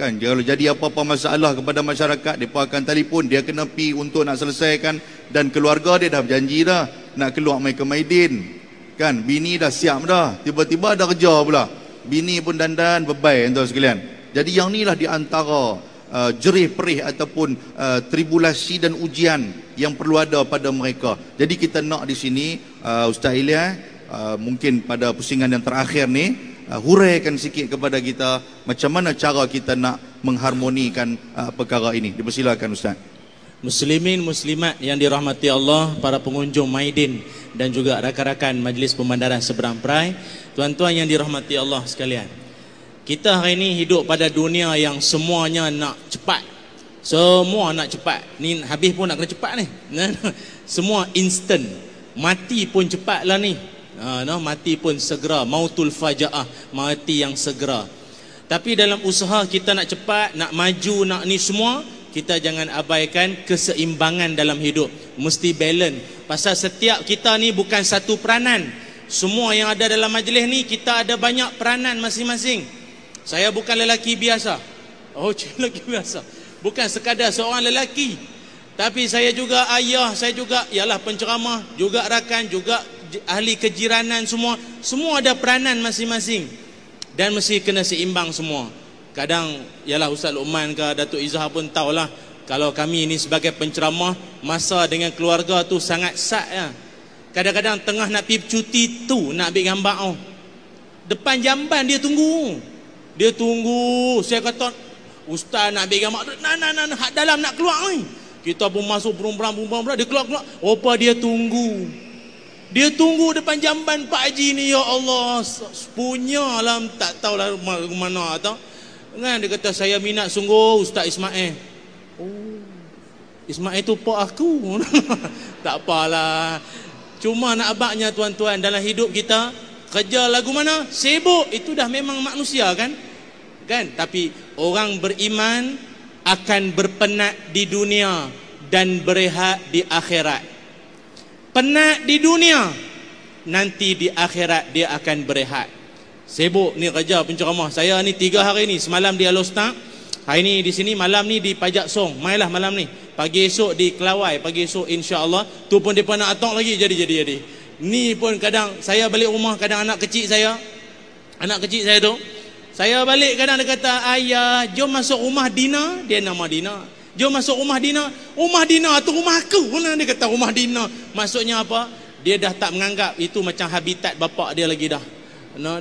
kan kalau jadi apa-apa masalah kepada masyarakat, dia akan telefon, dia kena pi untuk nak selesaikan dan keluarga dia dah berjanji dah nak keluar mai ke Maidin. Kan, bini dah siap dah, tiba-tiba ada kerja pula. Bini pun dandan bebai tuan-tuan sekalian. Jadi yang inilah di antara uh, jerih perih ataupun uh, tribulasi dan ujian yang perlu ada pada mereka. Jadi kita nak di sini uh, Ustaz Ilya uh, mungkin pada pusingan yang terakhir ni uh, huraikan sikit kepada kita macam mana cara kita nak mengharmonikan uh, perkara ini. Dipersilakan Ustaz. Muslimin muslimat yang dirahmati Allah, para pengunjung Maidin dan juga rakan-rakan majlis pemandaran seberang perai, tuan-tuan yang dirahmati Allah sekalian. Kita hari ini hidup pada dunia yang semuanya nak cepat. Semua nak cepat. Ni habis pun nak kena cepat ni. Semua instant. Mati pun cepatlah ni. Ha, no, mati pun segera. Mautul fajaah. Mati yang segera. Tapi dalam usaha kita nak cepat, nak maju, nak ni semua, kita jangan abaikan keseimbangan dalam hidup. Mesti balance. Pasal setiap kita ni bukan satu peranan. Semua yang ada dalam majlis ni kita ada banyak peranan masing-masing. Saya bukan lelaki biasa. Oh, lelaki biasa. Bukan sekadar seorang lelaki. Tapi saya juga ayah, saya juga ialah penceramah, juga rakan, juga ahli kejiranan semua. Semua ada peranan masing-masing. Dan mesti kena seimbang semua. Kadang ialah Ustaz Luqman ke Datuk Izzah pun tahulah kalau kami ini sebagai penceramah masa dengan keluarga tu sangat sat ya. Kadang-kadang tengah nak pergi cuti tu nak ambil gambar oh. Depan jamban dia tunggu. Dia tunggu. Saya kata ustaz nak ambil gambar. Nah nah nah, hak dalam nak keluar ni. Kita pun masuk perumpuran perumpuran dia keluar keluar. Apa dia tunggu? Dia tunggu depan jamban Pak Haji ni ya Allah. Punya lah tak tahulah mana atau. Kan dia kata saya minat sungguh Ustaz Ismail. Oh. Ismail tu pak aku. tak apalah. Cuma nak abaknya tuan-tuan dalam hidup kita kerja lagu mana? Sibuk itu dah memang manusia kan? Kan? Tapi orang beriman akan berpenat di dunia dan berehat di akhirat. Penat di dunia nanti di akhirat dia akan berehat. Sibuk ni kerja penceramah. Saya ni tiga hari ni. Semalam di Alostak. Hari ni di sini. Malam ni di Pajak Song. Mainlah malam ni. Pagi esok di Kelawai. Pagi esok insya Allah. Tu pun dia nak atok lagi. Jadi, jadi, jadi. Ni pun kadang saya balik rumah. Kadang anak kecil saya. Anak kecil saya tu. Saya balik kadang dia kata. Ayah, jom masuk rumah Dina. Dia nama Dina. Jom masuk rumah Dina. Rumah Dina tu rumah aku. Dia kata rumah Dina. Maksudnya apa? Dia dah tak menganggap itu macam habitat bapak dia lagi dah.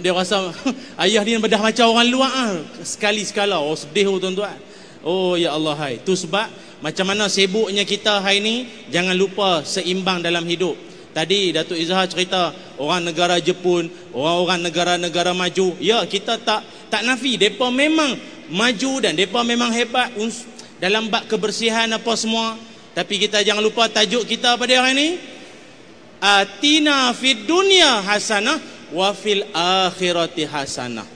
Dia rasa ayah dia bedah macam orang luar ah. Sekali sekala oh sedih oh tuan-tuan. Oh ya Allah hai. Tu sebab macam mana sibuknya kita hari ni jangan lupa seimbang dalam hidup. Tadi Datuk Izhar cerita orang negara Jepun, orang-orang negara-negara maju. Ya, kita tak tak nafi depa memang maju dan depa memang hebat dalam bab kebersihan apa semua. Tapi kita jangan lupa tajuk kita pada hari ni Atina fid dunya hasanah wa fil akhirati hasanah.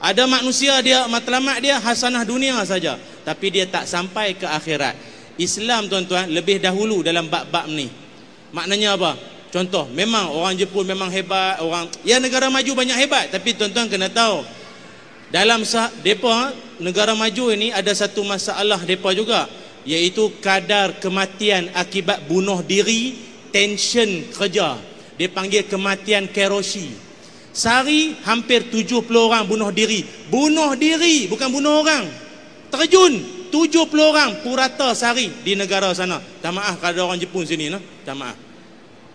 Ada manusia dia matlamat dia hasanah dunia saja, tapi dia tak sampai ke akhirat. Islam tuan-tuan lebih dahulu dalam bab-bab ni. Maknanya apa? Contoh, memang orang Jepun memang hebat, orang ya negara maju banyak hebat, tapi tuan-tuan kena tahu dalam depa negara maju ini ada satu masalah depa juga iaitu kadar kematian akibat bunuh diri tension kerja dia panggil kematian kerosi Sehari hampir 70 orang bunuh diri. Bunuh diri bukan bunuh orang. Terjun 70 orang purata sehari di negara sana. Tak maaf kalau ada orang Jepun sini no. Tak maaf.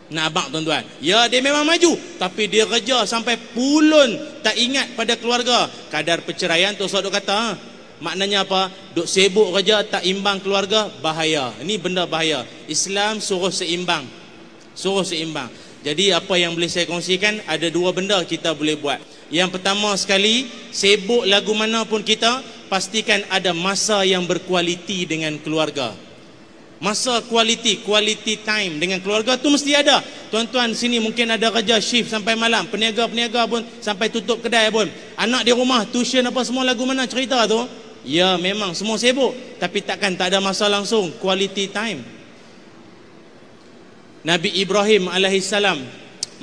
Nak abang tuan-tuan. Ya dia memang maju tapi dia kerja sampai pulun tak ingat pada keluarga. Kadar perceraian tu sok kata ha? Maknanya apa? Duk sibuk kerja tak imbang keluarga bahaya. Ini benda bahaya. Islam suruh seimbang. Suruh seimbang. Jadi apa yang boleh saya kongsikan ada dua benda kita boleh buat. Yang pertama sekali, sibuk lagu mana pun kita pastikan ada masa yang berkualiti dengan keluarga. Masa kualiti, quality time dengan keluarga tu mesti ada. Tuan-tuan sini mungkin ada kerja shift sampai malam, peniaga-peniaga pun sampai tutup kedai pun. Anak di rumah tuition apa semua lagu mana cerita tu? Ya memang semua sibuk tapi takkan tak ada masa langsung quality time. Nabi Ibrahim alaihissalam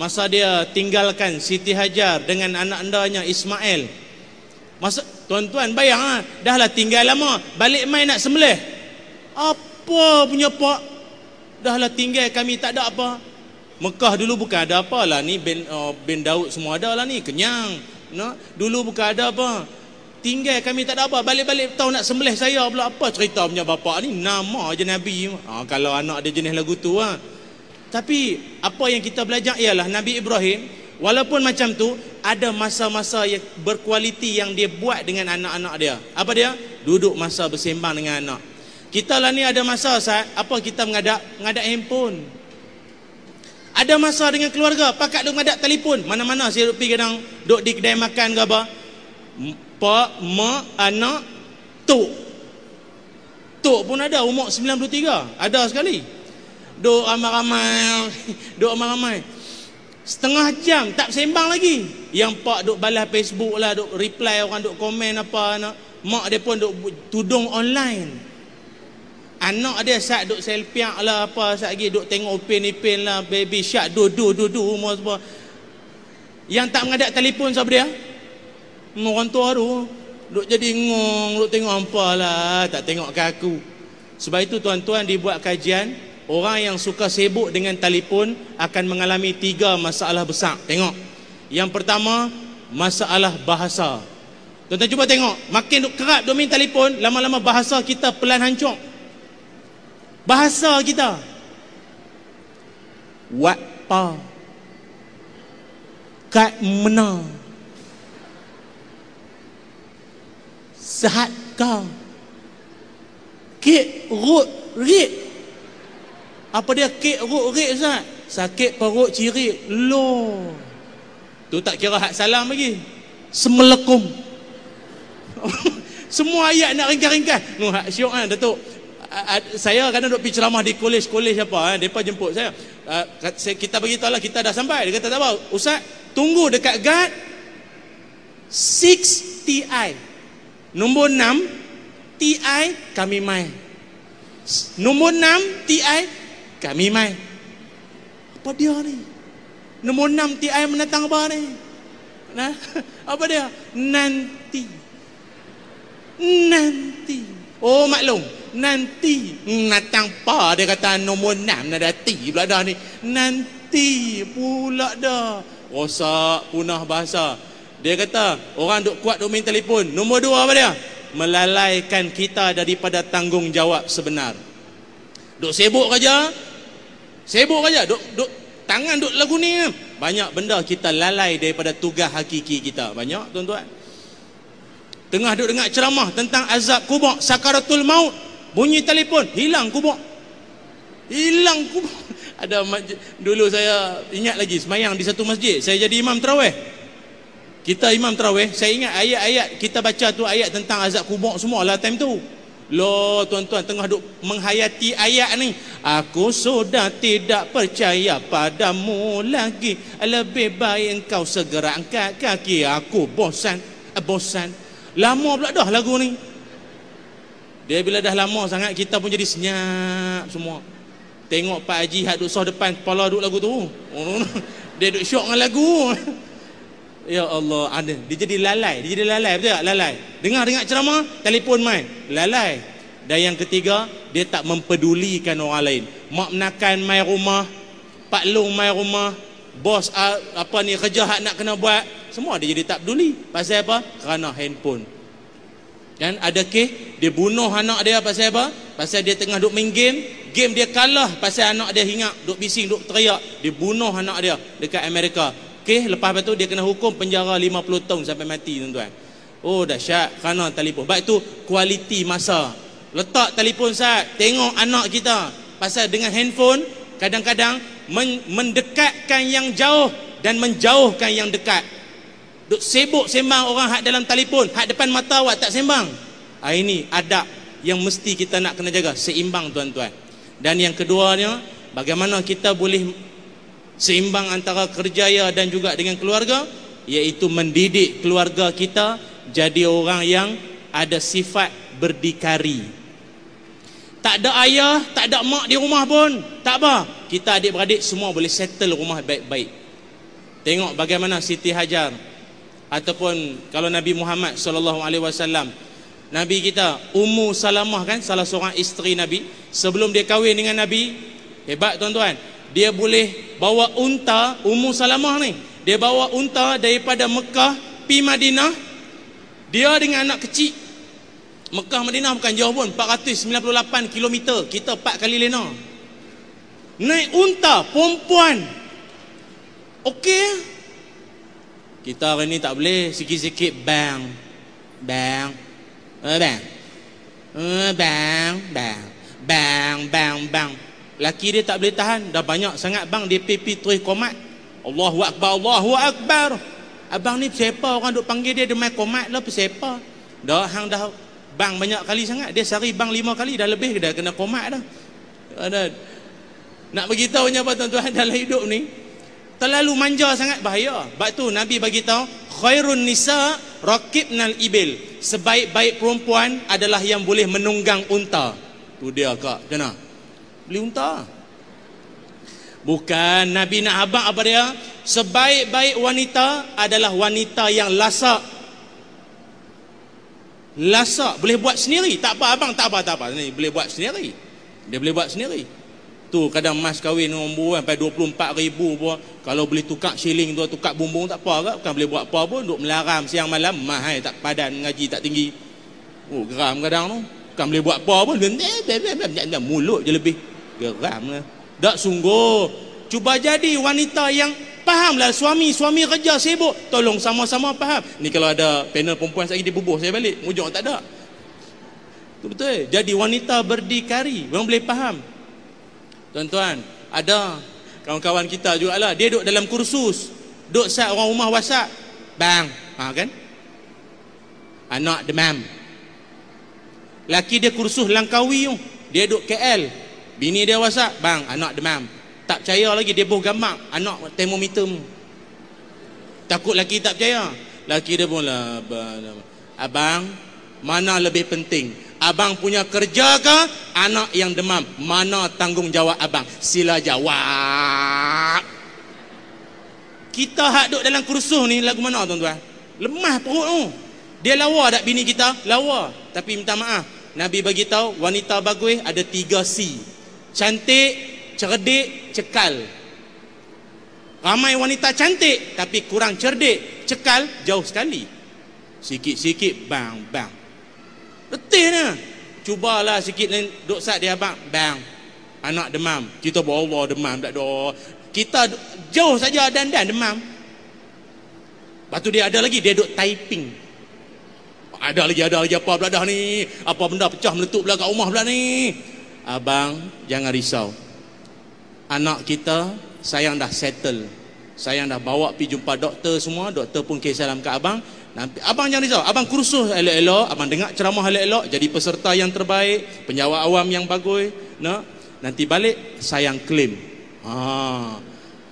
masa dia tinggalkan Siti Hajar dengan anak andanya Ismail. Masa tuan-tuan bayang ah, dah lah tinggal lama, balik main nak sembelih. Apa punya pak? Dah lah tinggal kami tak ada apa. Mekah dulu bukan ada apa lah ni bin, oh, bin Daud semua ada lah ni kenyang. No? Dulu bukan ada apa. Tinggal kami tak ada apa. Balik-balik tahu nak sembelih saya pula apa cerita punya bapak ni. Nama je Nabi. Ha, kalau anak dia jenis lagu tu ha. Tapi apa yang kita belajar ialah Nabi Ibrahim walaupun macam tu ada masa-masa yang berkualiti yang dia buat dengan anak-anak dia. Apa dia? Duduk masa bersembang dengan anak. Kita lah ni ada masa saat apa kita mengadap mengadap handphone. Ada masa dengan keluarga, pakat duk mengadap telefon. Mana-mana saya duk pergi kadang duk di kedai makan ke apa. Pak, mak, anak, tok. Tok pun ada umur 93. Ada sekali. Duk ramai-ramai Duk ramai-ramai Setengah jam tak sembang lagi. Yang pak duk balas Facebook lah, duk reply orang duk komen apa nak. Mak dia pun duk tudung online. Anak dia sat duk selfie lah apa sat lagi duk tengok upin-ipin lah baby shark du du du semua. Yang tak mengadap telefon siapa dia? Orang tua tu duk jadi ngong, duk tengok apa lah, tak tengok ke aku. Sebab itu tuan-tuan dibuat kajian Orang yang suka sibuk dengan telefon akan mengalami tiga masalah besar. Tengok. Yang pertama, masalah bahasa. Tuan-tuan cuba tengok. Makin kerap domain telefon, lama-lama bahasa kita pelan hancur. Bahasa kita. Wat pa. Kat mena. Sehat kau. Kek rut rit apa dia kek ruk rik Ustaz? Sakit perut ciri. Loh. Tu tak kira hak salam lagi. Semelekum. Semua ayat nak ringkas-ringkas. Nu hak syok kan Datuk. Saya kadang duk pergi ceramah di kolej-kolej apa eh. Depa jemput saya. Uh, kita beritahu lah kita dah sampai. Dia kata tak apa. Ustaz, tunggu dekat guard 6 TI. Nombor 6 TI kami mai. Nombor 6 TI kami mai. Apa dia ni? Nombor enam TI menatang apa ni? Nah, apa dia? Nanti. Nanti. Oh maklum. Nanti. Natang pa dia kata nombor enam nada ti pula dah ni. Nanti pula dah. Rosak punah bahasa. Dia kata orang duk kuat duk main telefon. Nombor dua apa dia? Melalaikan kita daripada tanggungjawab sebenar. Duk sibuk kerja, Sibuk aja, duk, duk tangan duk lagu ni. Banyak benda kita lalai daripada tugas hakiki kita. Banyak tuan-tuan. Tengah duk dengar ceramah tentang azab kubur, sakaratul maut. Bunyi telefon, hilang kubur. Hilang kubur. Ada dulu saya ingat lagi semayang di satu masjid. Saya jadi imam terawih. Kita imam terawih, saya ingat ayat-ayat kita baca tu ayat tentang azab kubur semua lah time tu. Loh tuan-tuan tengah duk menghayati ayat ni Aku sudah tidak percaya padamu lagi Lebih baik engkau segera angkat kaki Aku bosan eh, Bosan Lama pula dah lagu ni Dia bila dah lama sangat kita pun jadi senyap semua Tengok Pak Haji hak duk soh depan kepala duk lagu tu Dia duk syok dengan lagu Ya Allah, ada. Dia jadi lalai, dia jadi lalai, betul tak? Lalai. Dengar-dengar ceramah, telefon main. Lalai. Dan yang ketiga, dia tak mempedulikan orang lain. Mak menakan mai rumah, Pak Long mai rumah, bos apa ni kerja hak nak kena buat, semua dia jadi tak peduli. Pasal apa? Kerana handphone. Dan ada ke dia bunuh anak dia pasal apa? Pasal dia tengah duk main game, game dia kalah pasal anak dia hingat, duk bising, duk teriak, dia bunuh anak dia dekat Amerika. Okey, lepas tu dia kena hukum penjara 50 tahun sampai mati tuan-tuan. Oh dahsyat kerana telefon. Baik tu kualiti masa. Letak telefon sat, tengok anak kita. Pasal dengan handphone kadang-kadang mendekatkan yang jauh dan menjauhkan yang dekat. Duk sibuk sembang orang hak dalam telefon, hak depan mata awak tak sembang. Ah ini adab yang mesti kita nak kena jaga seimbang tuan-tuan. Dan yang keduanya, bagaimana kita boleh seimbang antara kerjaya dan juga dengan keluarga? Iaitu mendidik keluarga kita jadi orang yang ada sifat berdikari. Tak ada ayah tak ada mak di rumah pun. Tak apa kita adik-beradik semua boleh settle rumah baik-baik. Tengok bagaimana Siti Hajar ataupun kalau Nabi Muhammad sallallahu alaihi wasallam Nabi kita Ummu Salamah kan salah seorang isteri Nabi sebelum dia kahwin dengan Nabi hebat tuan-tuan dia boleh bawa unta Ummu Salamah ni. Dia bawa unta daripada Mekah pi Madinah dia dengan anak kecil. Mekah Madinah bukan jauh pun 498 km kita 4 kali lena. Naik unta perempuan. Okey kita hari ni tak boleh sikit-sikit bang. Bang. Eh, bang. Eh, bang bang. Bang bang bang. Laki dia tak boleh tahan. Dah banyak sangat bang. Dia pipi terus komat. Allahu Akbar Allahu Akbar. Abang ni siapa? Orang duk panggil dia Dia main komat lah siapa? Dah hang dah. Bang banyak kali sangat. Dia sehari bang lima kali Dah lebih dah kena komat dah. Ada nak beritahu apa tuan-tuan dalam hidup ni terlalu manja sangat bahaya. Sebab tu Nabi bagi tahu khairun nisa raqibnal ibil. Sebaik-baik perempuan adalah yang boleh menunggang unta. Tu dia kak. Mana? Beli unta. Bukan Nabi nak abang apa dia? Sebaik-baik wanita adalah wanita yang lasak. Lasak boleh buat sendiri. Tak apa abang, tak apa, tak apa. Ni boleh buat sendiri. Dia boleh buat sendiri. Tu kadang mas kahwin nombor sampai 24 ribu pun. Kalau boleh tukar shilling tu, tukar bumbung tak apa ke. Bukan boleh buat apa pun. Duk melaram siang malam. Mahal tak padan ngaji tak tinggi. Oh geram kadang tu. Bukan boleh buat apa pun. Mulut je lebih. Geram lah. Tak sungguh. Cuba jadi wanita yang Fahamlah suami, suami kerja sibuk. Tolong sama-sama faham. Ni kalau ada panel perempuan lagi dia bubuh saya balik. Mujur tak ada. Itu betul. Jadi wanita berdikari. Orang boleh faham. Tuan-tuan, ada kawan-kawan kita juga lah. Dia duduk dalam kursus. Duduk sat orang rumah WhatsApp. Bang. Ha, kan? Anak demam. Laki dia kursus Langkawi. Dia duduk KL. Bini dia WhatsApp. Bang, anak demam. Tak percaya lagi dia boh gambar. Anak termometer mu. Takut laki tak percaya. Laki dia pun lah. Abang, mana lebih penting? Abang punya kerja ke anak yang demam? Mana tanggungjawab abang? Sila jawab. Kita hak duduk dalam kursus ni lagu mana tuan-tuan? Lemah perut tu. Dia lawa tak bini kita? Lawa. Tapi minta maaf. Nabi bagi tahu wanita bagus ada tiga C. Cantik, cerdik, cekal. Ramai wanita cantik tapi kurang cerdik, cekal jauh sekali. Sikit-sikit bang bang. Letih ni. Cubalah sikit ni duk sat dia abang. Bang. Anak demam. Kita bawa demam tak ada. Kita jauh saja dan dan demam. Lepas tu dia ada lagi dia duk typing. Ada lagi ada lagi apa beladah ni? Apa benda pecah meletup belakang rumah belah ni? Abang jangan risau. Anak kita sayang dah settle. Sayang dah bawa pergi jumpa doktor semua. Doktor pun kisah salam ke abang. Nanti, abang jangan risau. Abang kursus elok-elok. Abang dengar ceramah elok-elok. Jadi peserta yang terbaik. Penjawab awam yang bagus. No? Nanti balik, sayang klaim. Ha.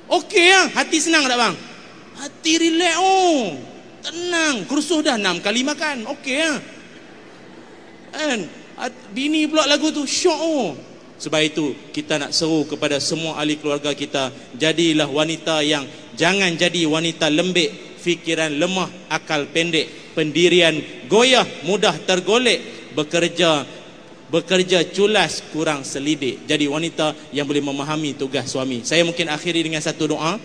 Okey lah. Hati senang tak bang? Hati relax oh. Tenang. Kursus dah enam kali makan. Okey lah. Kan? Bini pula lagu tu. Syok oh. Sebab itu kita nak seru kepada semua ahli keluarga kita Jadilah wanita yang Jangan jadi wanita lembik fikiran lemah, akal pendek, pendirian goyah, mudah tergolek, bekerja bekerja culas, kurang selidik. Jadi wanita yang boleh memahami tugas suami. Saya mungkin akhiri dengan satu doa.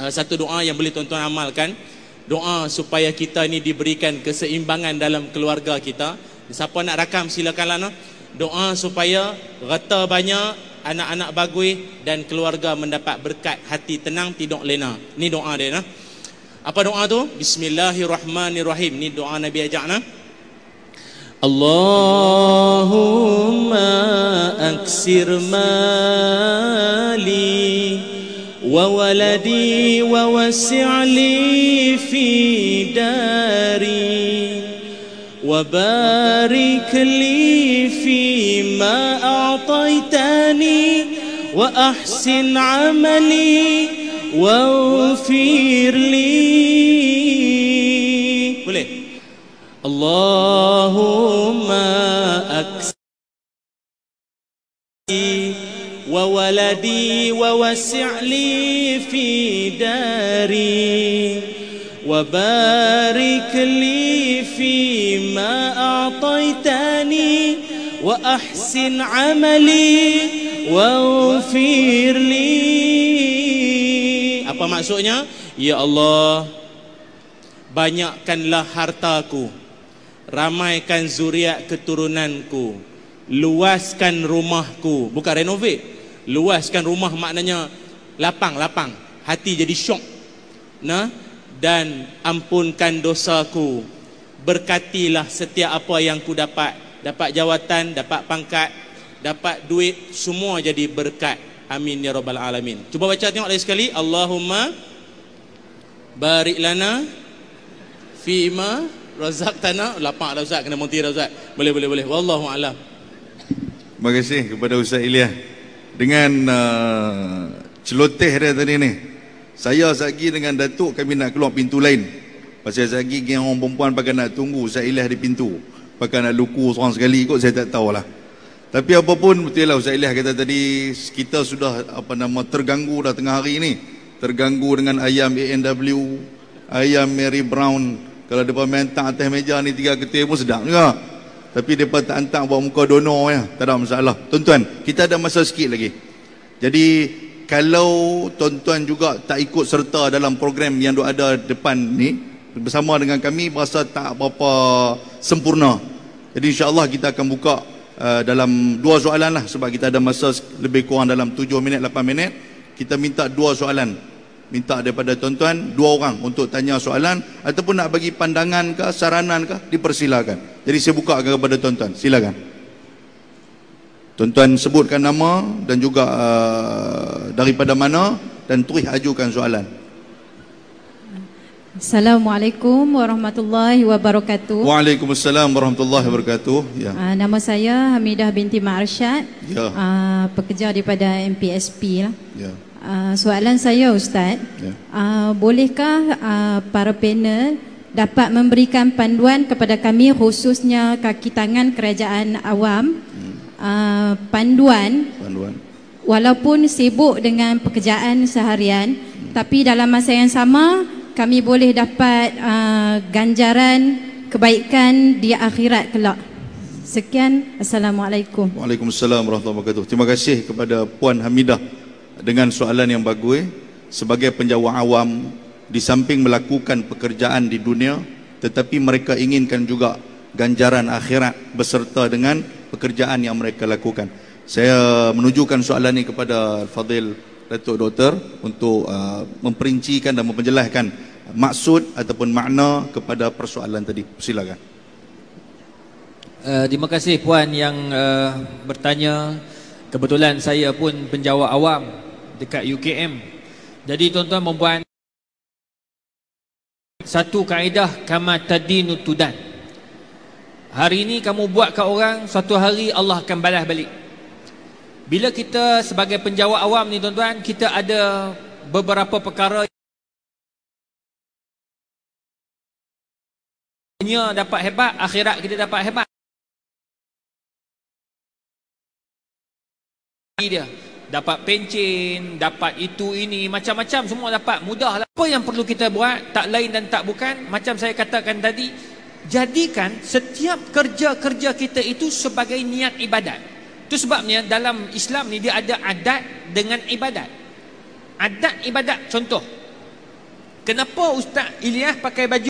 Uh, satu doa yang boleh tuan-tuan amalkan. Doa supaya kita ini diberikan keseimbangan dalam keluarga kita. Siapa nak rakam silakanlah no. Doa supaya rata banyak anak-anak bagus dan keluarga mendapat berkat hati tenang tidak lena. Ni doa dia nah. Apa doa tu? Bismillahirrahmanirrahim. Ni doa Nabi ajak nah. Allahumma aksir mali wa waladi wa wasi'li fi dari wa barik li fi ma a'taitani wa ahsin amali واغفر لي اللهم أكسر وولدي ووسع لي في داري وبارك لي فيما أعطيتني وأحسن عملي واغفر لي Apa maksudnya? Ya Allah, banyakkanlah hartaku. Ramaikan zuriat keturunanku. Luaskan rumahku. Bukan renovate. Luaskan rumah maknanya lapang-lapang. Hati jadi syok. Nah, dan ampunkan dosaku. Berkatilah setiap apa yang ku dapat. Dapat jawatan, dapat pangkat, dapat duit, semua jadi berkat. Amin ya rabbal alamin. Cuba baca tengok lagi sekali. Allahumma barik lana fi ma razaqtana. Lapak dah Ustaz kena montir dah Ustaz. Boleh boleh boleh. Wallahu alam. Terima kasih kepada Ustaz Ilya. Dengan uh, celoteh dia tadi ni. Saya Zaki dengan Datuk kami nak keluar pintu lain. Pasal Zaki geng orang perempuan pakai nak tunggu Ustaz Ilyas di pintu. Pakai nak luku seorang sekali ikut saya tak tahulah. Tapi apapun betul lah Ustaz Ilyas kata tadi kita sudah apa nama terganggu dah tengah hari ni. Terganggu dengan ayam ANW, ayam Mary Brown. Kalau depa tak atas meja ni tiga ketir pun sedap juga. Tapi depa tak hantar buat muka donor ya. Tak ada masalah. Tuan-tuan, kita ada masa sikit lagi. Jadi kalau tuan-tuan juga tak ikut serta dalam program yang ada depan ni bersama dengan kami berasa tak apa-apa sempurna. Jadi insya-Allah kita akan buka uh, dalam dua soalan lah sebab kita ada masa lebih kurang dalam 7 minit 8 minit. Kita minta dua soalan. Minta daripada tuan-tuan dua orang untuk tanya soalan ataupun nak bagi pandangan ke saranan ke dipersilakan. Jadi saya buka kepada tuan-tuan. Silakan. Tuan-tuan sebutkan nama dan juga uh, daripada mana dan terus ajukan soalan. Assalamualaikum warahmatullahi wabarakatuh. Waalaikumsalam warahmatullahi wabarakatuh. Ya. Uh, nama saya Hamidah binti Ma'arsyad. Ya. Uh, pekerja daripada MPSP lah. Ya. Uh, soalan saya Ustaz, Ya. uh, bolehkah uh, para panel dapat memberikan panduan kepada kami khususnya kaki tangan kerajaan awam uh, panduan Panduan. walaupun sibuk dengan pekerjaan seharian tapi dalam masa yang sama kami boleh dapat uh, ganjaran kebaikan di akhirat kelak. Sekian Assalamualaikum. Waalaikumsalam warahmatullahi wabarakatuh. Terima kasih kepada Puan Hamidah dengan soalan yang bagus sebagai penjawab awam di samping melakukan pekerjaan di dunia tetapi mereka inginkan juga ganjaran akhirat beserta dengan pekerjaan yang mereka lakukan. Saya menujukan soalan ini kepada Fadil Datuk Doktor untuk uh, memperincikan dan memperjelaskan maksud ataupun makna kepada persoalan tadi. Silakan. Uh, terima kasih puan yang uh, bertanya. Kebetulan saya pun penjawat awam dekat UKM. Jadi tuan-tuan puan satu kaedah kama tadinu tudan. Hari ini kamu buat kat orang, satu hari Allah akan balas balik. Bila kita sebagai penjawat awam ni tuan-tuan, kita ada beberapa perkara dunia dapat hebat, akhirat kita dapat hebat. dia dapat pencen, dapat itu ini, macam-macam semua dapat, mudahlah. Apa yang perlu kita buat, tak lain dan tak bukan, macam saya katakan tadi, jadikan setiap kerja-kerja kita itu sebagai niat ibadat. Itu sebabnya dalam Islam ni dia ada adat dengan ibadat. Adat ibadat contoh. Kenapa Ustaz Ilyas pakai baju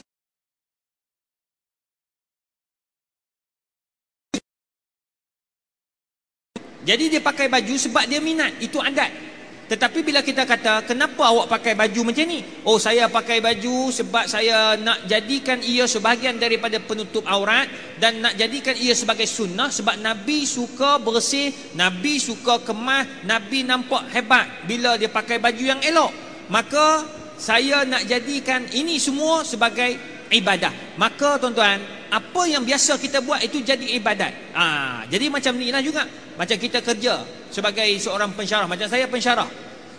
Jadi dia pakai baju sebab dia minat. Itu adat. Tetapi bila kita kata, kenapa awak pakai baju macam ni? Oh, saya pakai baju sebab saya nak jadikan ia sebahagian daripada penutup aurat dan nak jadikan ia sebagai sunnah sebab Nabi suka bersih, Nabi suka kemas, Nabi nampak hebat bila dia pakai baju yang elok. Maka saya nak jadikan ini semua sebagai ibadah. Maka tuan-tuan, apa yang biasa kita buat itu jadi ibadat. Ah, jadi macam ni lah juga. Macam kita kerja sebagai seorang pensyarah, macam saya pensyarah.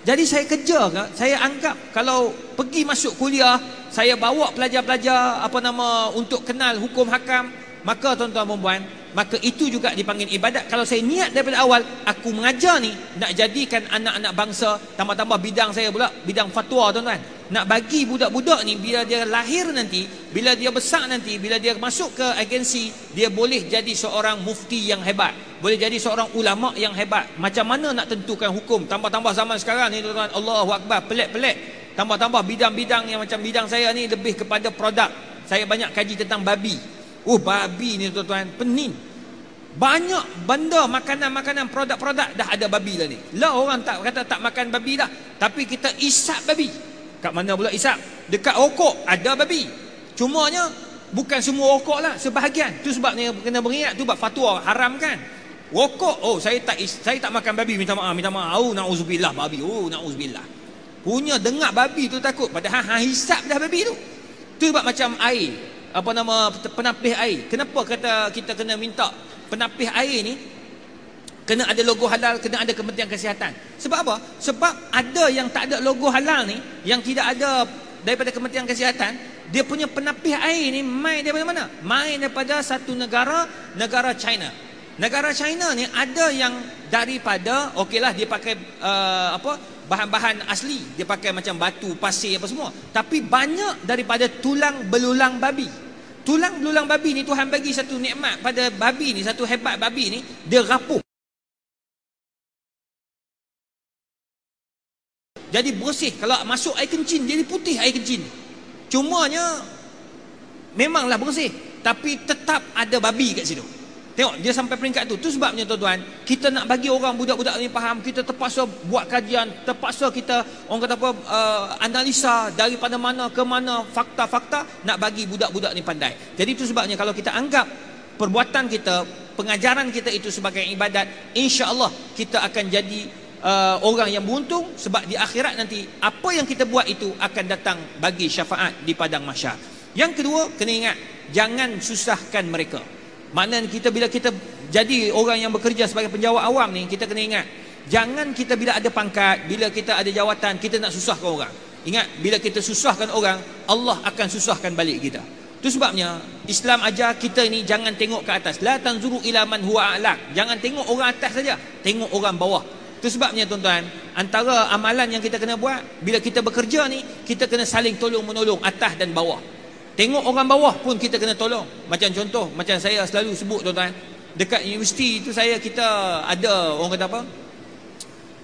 Jadi saya kerja ke, saya anggap kalau pergi masuk kuliah, saya bawa pelajar-pelajar apa nama untuk kenal hukum hakam, maka tuan-tuan dan puan, maka itu juga dipanggil ibadat. Kalau saya niat daripada awal, aku mengajar ni nak jadikan anak-anak bangsa, tambah-tambah bidang saya pula, bidang fatwa tuan-tuan. Nak bagi budak-budak ni bila dia lahir nanti, bila dia besar nanti, bila dia masuk ke agensi, dia boleh jadi seorang mufti yang hebat. Boleh jadi seorang ulama yang hebat. Macam mana nak tentukan hukum? Tambah-tambah zaman sekarang ni tuan-tuan, Allahu Akbar, pelik-pelik. Tambah-tambah bidang-bidang yang macam bidang saya ni lebih kepada produk. Saya banyak kaji tentang babi. Oh babi ni tuan-tuan, pening. Banyak benda makanan-makanan produk-produk dah ada babi dah ni. Lah orang tak kata tak makan babi dah. Tapi kita isap babi. Kat mana pula isap? Dekat rokok ada babi. Cumanya bukan semua rokok lah, sebahagian. Tu sebabnya kena beringat tu buat fatwa haram kan. Rokok, oh saya tak saya tak makan babi, minta maaf, minta maaf. Oh nauzubillah babi. Oh nauzubillah. Punya dengar babi tu takut padahal ha hisap dah babi tu. Tu sebab macam air, apa nama penapis air. Kenapa kata kita kena minta penapis air ni Kena ada logo halal, kena ada Kementerian Kesihatan. Sebab apa? Sebab ada yang tak ada logo halal ni, yang tidak ada daripada Kementerian Kesihatan, dia punya penapis air ni main daripada mana? Main daripada satu negara, negara China. Negara China ni ada yang daripada okeylah dia pakai uh, apa? bahan-bahan asli. Dia pakai macam batu, pasir apa semua. Tapi banyak daripada tulang belulang babi. Tulang belulang babi ni Tuhan bagi satu nikmat pada babi ni, satu hebat babi ni, dia rapuh. Jadi bersih. Kalau masuk air kencing Jadi putih air kencing. Cumanya Memanglah bersih. Tapi tetap ada babi kat situ. Tengok dia sampai peringkat tu. Tu sebabnya tuan-tuan Kita nak bagi orang budak-budak ni faham Kita terpaksa buat kajian. Terpaksa kita Orang kata apa uh, Analisa Daripada mana ke mana Fakta-fakta Nak bagi budak-budak ni pandai. Jadi tu sebabnya Kalau kita anggap Perbuatan kita Pengajaran kita itu sebagai ibadat insya Allah kita akan jadi uh, orang yang beruntung sebab di akhirat nanti apa yang kita buat itu akan datang bagi syafaat di padang mahsyar. Yang kedua, kena ingat jangan susahkan mereka. Maknanya kita bila kita jadi orang yang bekerja sebagai penjawat awam ni, kita kena ingat jangan kita bila ada pangkat, bila kita ada jawatan, kita nak susahkan orang. Ingat, bila kita susahkan orang, Allah akan susahkan balik kita. Itu sebabnya Islam ajar kita ni jangan tengok ke atas. La tanzuru ila man huwa a'lak. Jangan tengok orang atas saja, tengok orang bawah. Itu sebabnya tuan-tuan, antara amalan yang kita kena buat bila kita bekerja ni, kita kena saling tolong menolong atas dan bawah. Tengok orang bawah pun kita kena tolong. Macam contoh, macam saya selalu sebut tuan-tuan, dekat universiti itu saya kita ada orang kata apa?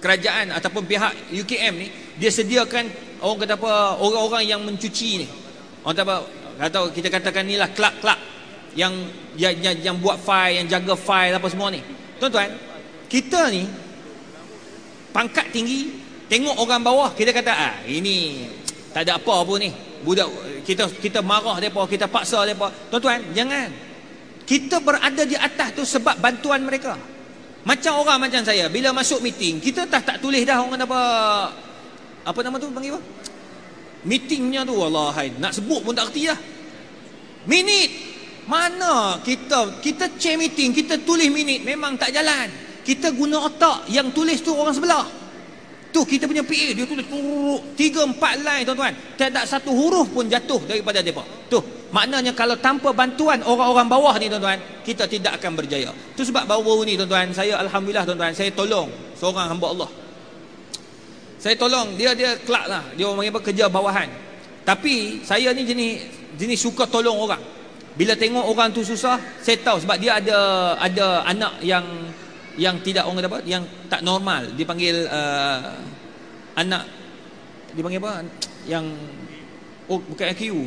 Kerajaan ataupun pihak UKM ni, dia sediakan orang kata apa? Orang-orang yang mencuci ni. Orang kata apa? Kata kita katakan inilah kelak-kelak yang yang, yang yang buat file, yang jaga file apa semua ni. Tuan-tuan, kita ni pangkat tinggi tengok orang bawah kita kata ah ini tak ada apa pun ni. Budak kita kita marah depa kita paksa depa. Tuan-tuan jangan. Kita berada di atas tu sebab bantuan mereka. Macam orang macam saya bila masuk meeting kita tak tak tulis dah orang apa apa nama tu panggil apa? Meetingnya tu Allah hai nak sebut pun tak kerti dah. Minit! Mana kita kita chair meeting kita tulis minit memang tak jalan kita guna otak yang tulis tu orang sebelah. Tu kita punya PA dia tulis tiga empat line tuan-tuan. Tidak satu huruf pun jatuh daripada mereka. Tu maknanya kalau tanpa bantuan orang-orang bawah ni tuan-tuan kita tidak akan berjaya. Tu sebab baru-baru ni tuan-tuan saya Alhamdulillah tuan-tuan saya tolong seorang hamba Allah. Saya tolong dia dia kelak lah. Dia orang apa kerja bawahan. Tapi saya ni jenis jenis suka tolong orang. Bila tengok orang tu susah saya tahu sebab dia ada ada anak yang yang tidak orang apa yang tak normal. Dipanggil uh, anak. Dipanggil apa? Yang oh bukan IQ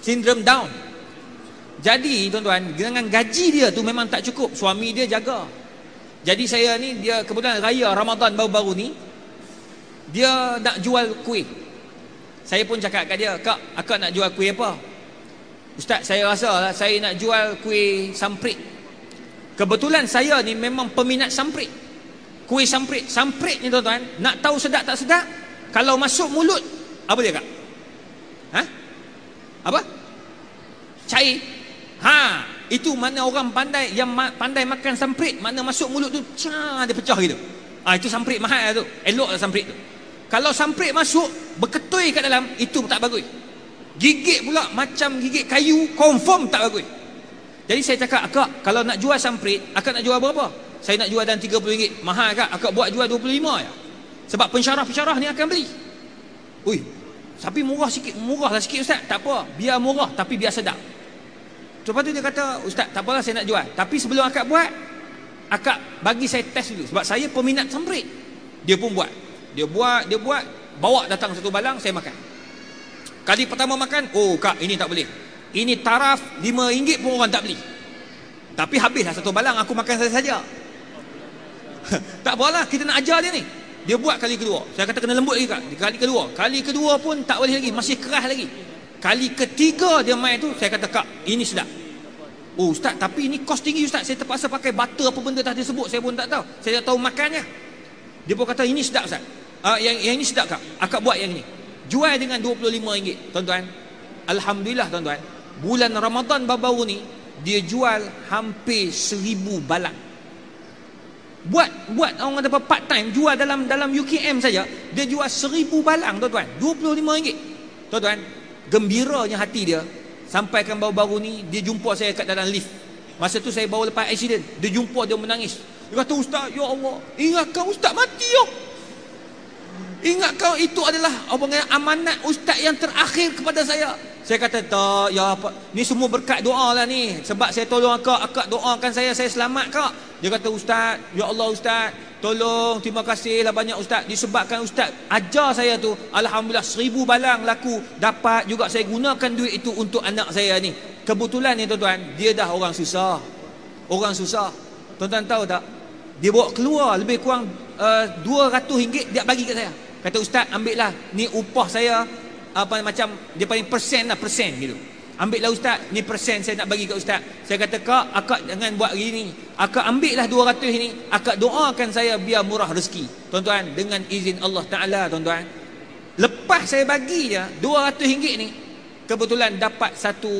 sindrom down. Jadi tuan-tuan dengan gaji dia tu memang tak cukup. Suami dia jaga. Jadi saya ni dia kebetulan raya Ramadan baru-baru ni dia nak jual kuih. Saya pun cakap kat dia kak akak nak jual kuih apa? Ustaz saya rasa lah, saya nak jual kuih samprit Kebetulan saya ni memang peminat samprit. Kuih samprit. Samprit ni tuan-tuan, nak tahu sedap tak sedap? Kalau masuk mulut, apa dia kak? Ha? Apa? Cair. Ha, itu mana orang pandai yang ma- pandai makan samprit, mana masuk mulut tu, cah, dia pecah gitu. Ah ha, itu samprit mahal lah tu. Eloklah samprit tu. Kalau samprit masuk, berketui kat dalam, itu tak bagus. Gigit pula macam gigit kayu, confirm tak bagus. Jadi saya cakap, akak kalau nak jual samprit, akak nak jual berapa? Saya nak jual dan RM30. Mahal akak, akak buat jual RM25 ya. Sebab pensyarah-pensyarah ni akan beli. Ui, tapi murah sikit, murah lah sikit ustaz. Tak apa, biar murah tapi biar sedap. Lepas tu dia kata, ustaz tak apalah saya nak jual. Tapi sebelum akak buat, akak bagi saya test dulu. Sebab saya peminat samprit. Dia pun buat. Dia buat, dia buat, bawa datang satu balang, saya makan. Kali pertama makan, oh kak ini tak boleh. Ini taraf RM5 pun orang tak beli. Tapi habislah satu balang Aku makan saja saja. Tak apalah kita nak ajar dia ni. Dia buat kali kedua. Saya kata kena lembut lagi kak. Kali kedua. Kali kedua pun tak boleh lagi Masih keras lagi. Kali ketiga dia main tu Saya kata kak ini sedap. Oh ustaz tapi ini kos tinggi ustaz. Saya terpaksa pakai butter apa benda tadi sebut Saya pun tak tahu. Saya tak tahu makannya. Dia pun kata ini sedap ustaz. Uh, yang, yang ini sedap kak. Akak buat yang ini. Jual dengan RM25 Tuan-tuan. Alhamdulillah tuan-tuan bulan Ramadan baru-baru ni dia jual hampir seribu balang. Buat buat orang dapat part time jual dalam dalam UKM saja dia jual seribu balang tuan-tuan. 25 ringgit. Tuan-tuan gembiranya hati dia sampaikan baru-baru ni dia jumpa saya kat dalam lift. Masa tu saya bawa lepas accident dia jumpa dia menangis. Dia kata ustaz ya Allah ingatkan ustaz mati yo ingat kau itu adalah apa amanat ustaz yang terakhir kepada saya saya kata tak, ya apa? Ni semua berkat doa lah ni. Sebab saya tolong akak, akak doakan saya, saya selamat kak. Dia kata ustaz, ya Allah ustaz, tolong, terima kasih lah banyak ustaz. Disebabkan ustaz ajar saya tu, Alhamdulillah seribu balang laku. Dapat juga saya gunakan duit itu untuk anak saya ni. Kebetulan ni tuan-tuan, dia dah orang susah. Orang susah. Tuan-tuan tahu tak? Dia bawa keluar lebih kurang uh, RM200 dia bagi kat saya. Kata ustaz, ambil lah. Ni upah saya apa macam dia paling persen lah persen gitu. Ambil lah ustaz ni persen saya nak bagi kat ustaz. Saya kata kak akak jangan buat gini akak ambil lah 200 ini akak doakan saya biar murah rezeki. Tuan-tuan dengan izin Allah Ta'ala tuan-tuan. Lepas saya bagi je 200 ringgit ni kebetulan dapat satu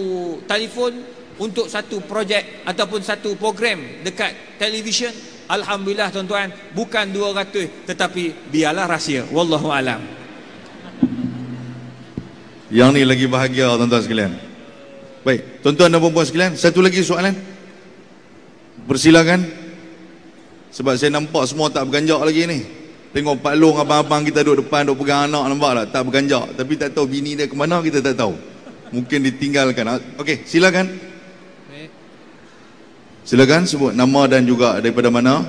telefon untuk satu projek ataupun satu program dekat televisyen. Alhamdulillah tuan-tuan bukan 200 tetapi biarlah rahsia. Wallahu alam yang ni lagi bahagia tuan-tuan sekalian. Baik, tuan-tuan dan puan-puan sekalian, satu lagi soalan. Persilakan. Sebab saya nampak semua tak berganjak lagi ni. Tengok Pak Long abang-abang kita duduk depan duduk pegang anak nampak tak? Tak berganjak. Tapi tak tahu bini dia ke mana kita tak tahu. Mungkin ditinggalkan. Okey, silakan. Silakan sebut nama dan juga daripada mana.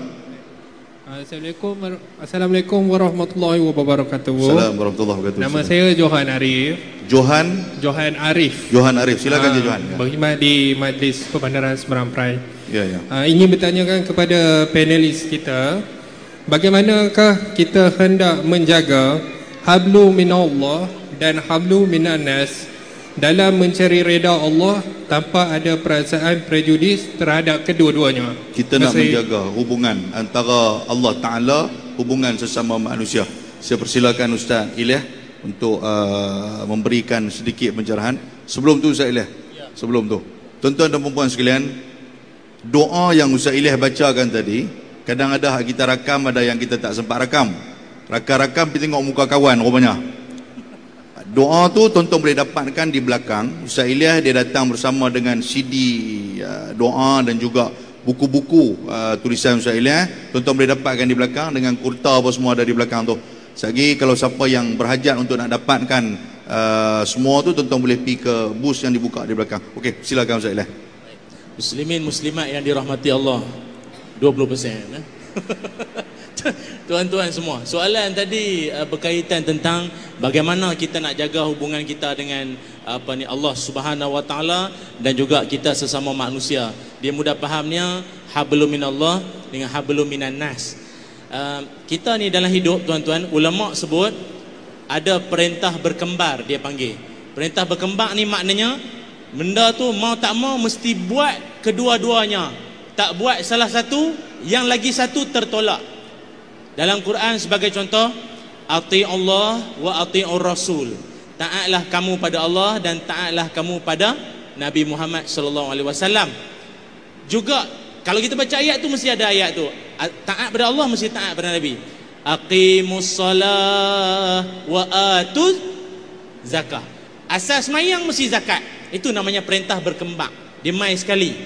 Assalamualaikum Assalamualaikum warahmatullahi wabarakatuh. Assalamualaikum warahmatullahi wabarakatuh. Nama saya Johan Arif. Johan Johan Arif. Johan Arif. Silakan uh, Johan. Berkhidmat di Majlis Perbandaran Seberang Perai. Ya ya. Uh, ingin bertanyakan kepada panelis kita, bagaimanakah kita hendak menjaga hablu minallah dan hablu minanas dalam mencari reda Allah tanpa ada perasaan prejudis terhadap kedua-duanya. Kita nak menjaga hubungan antara Allah Taala hubungan sesama manusia. Saya persilakan Ustaz Ilyah untuk uh, memberikan sedikit pencerahan. Sebelum tu Ustaz Ilyah. Sebelum tu. Tuan-tuan dan puan sekalian, doa yang Ustaz Ilyah bacakan tadi, kadang ada kita rakam, ada yang kita tak sempat rakam. Rakam-rakam kita tengok muka kawan rupanya. Doa tu tuan-tuan boleh dapatkan di belakang. Ustaz Ilyah dia datang bersama dengan CD uh, doa dan juga buku-buku uh, tulisan Ustaz Ilyah. Tuan-tuan boleh dapatkan di belakang dengan kurta apa semua ada di belakang tu. Lagi kalau siapa yang berhajat untuk nak dapatkan uh, semua tu tuan-tuan boleh pergi ke bus yang dibuka di belakang. Okey, silakan Ustaz Ilyah. Muslimin muslimat yang dirahmati Allah 20% eh? Tuan-tuan semua, soalan tadi uh, berkaitan tentang bagaimana kita nak jaga hubungan kita dengan apa ni Allah Subhanahu Wa Taala dan juga kita sesama manusia. Dia mudah fahamnya hablum minallah dengan hablum minan nas. Uh, kita ni dalam hidup tuan-tuan, ulama sebut ada perintah berkembar dia panggil. Perintah berkembar ni maknanya benda tu mau tak mau mesti buat kedua-duanya. Tak buat salah satu, yang lagi satu tertolak. Dalam Quran sebagai contoh, ati Allah wa ati'ur rasul. Taatlah kamu pada Allah dan taatlah kamu pada Nabi Muhammad sallallahu alaihi wasallam. Juga kalau kita baca ayat tu mesti ada ayat tu. Taat pada Allah mesti taat pada Nabi. Aqimus salah wa atuz zakah. Asas mayang mesti zakat. Itu namanya perintah berkembang. Dia mai sekali.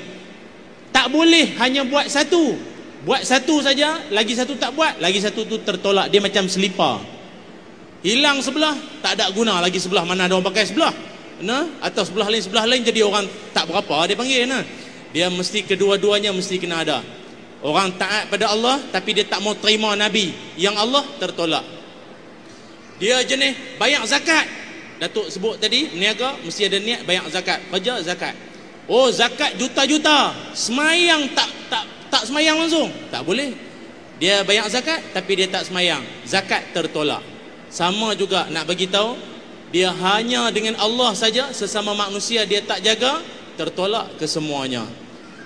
Tak boleh hanya buat satu. Buat satu saja, lagi satu tak buat, lagi satu tu tertolak. Dia macam selipar. Hilang sebelah, tak ada guna lagi sebelah. Mana ada orang pakai sebelah? Nah, atau sebelah lain sebelah lain jadi orang tak berapa dia panggil nah. Dia mesti kedua-duanya mesti kena ada. Orang taat pada Allah tapi dia tak mau terima nabi yang Allah tertolak. Dia jenis bayar zakat. Datuk sebut tadi, niaga mesti ada niat bayar zakat. Kerja zakat. Oh, zakat juta-juta. Semayang tak tak tak semayang langsung? Tak boleh. Dia bayar zakat tapi dia tak semayang. Zakat tertolak. Sama juga nak bagi tahu dia hanya dengan Allah saja sesama manusia dia tak jaga tertolak kesemuanya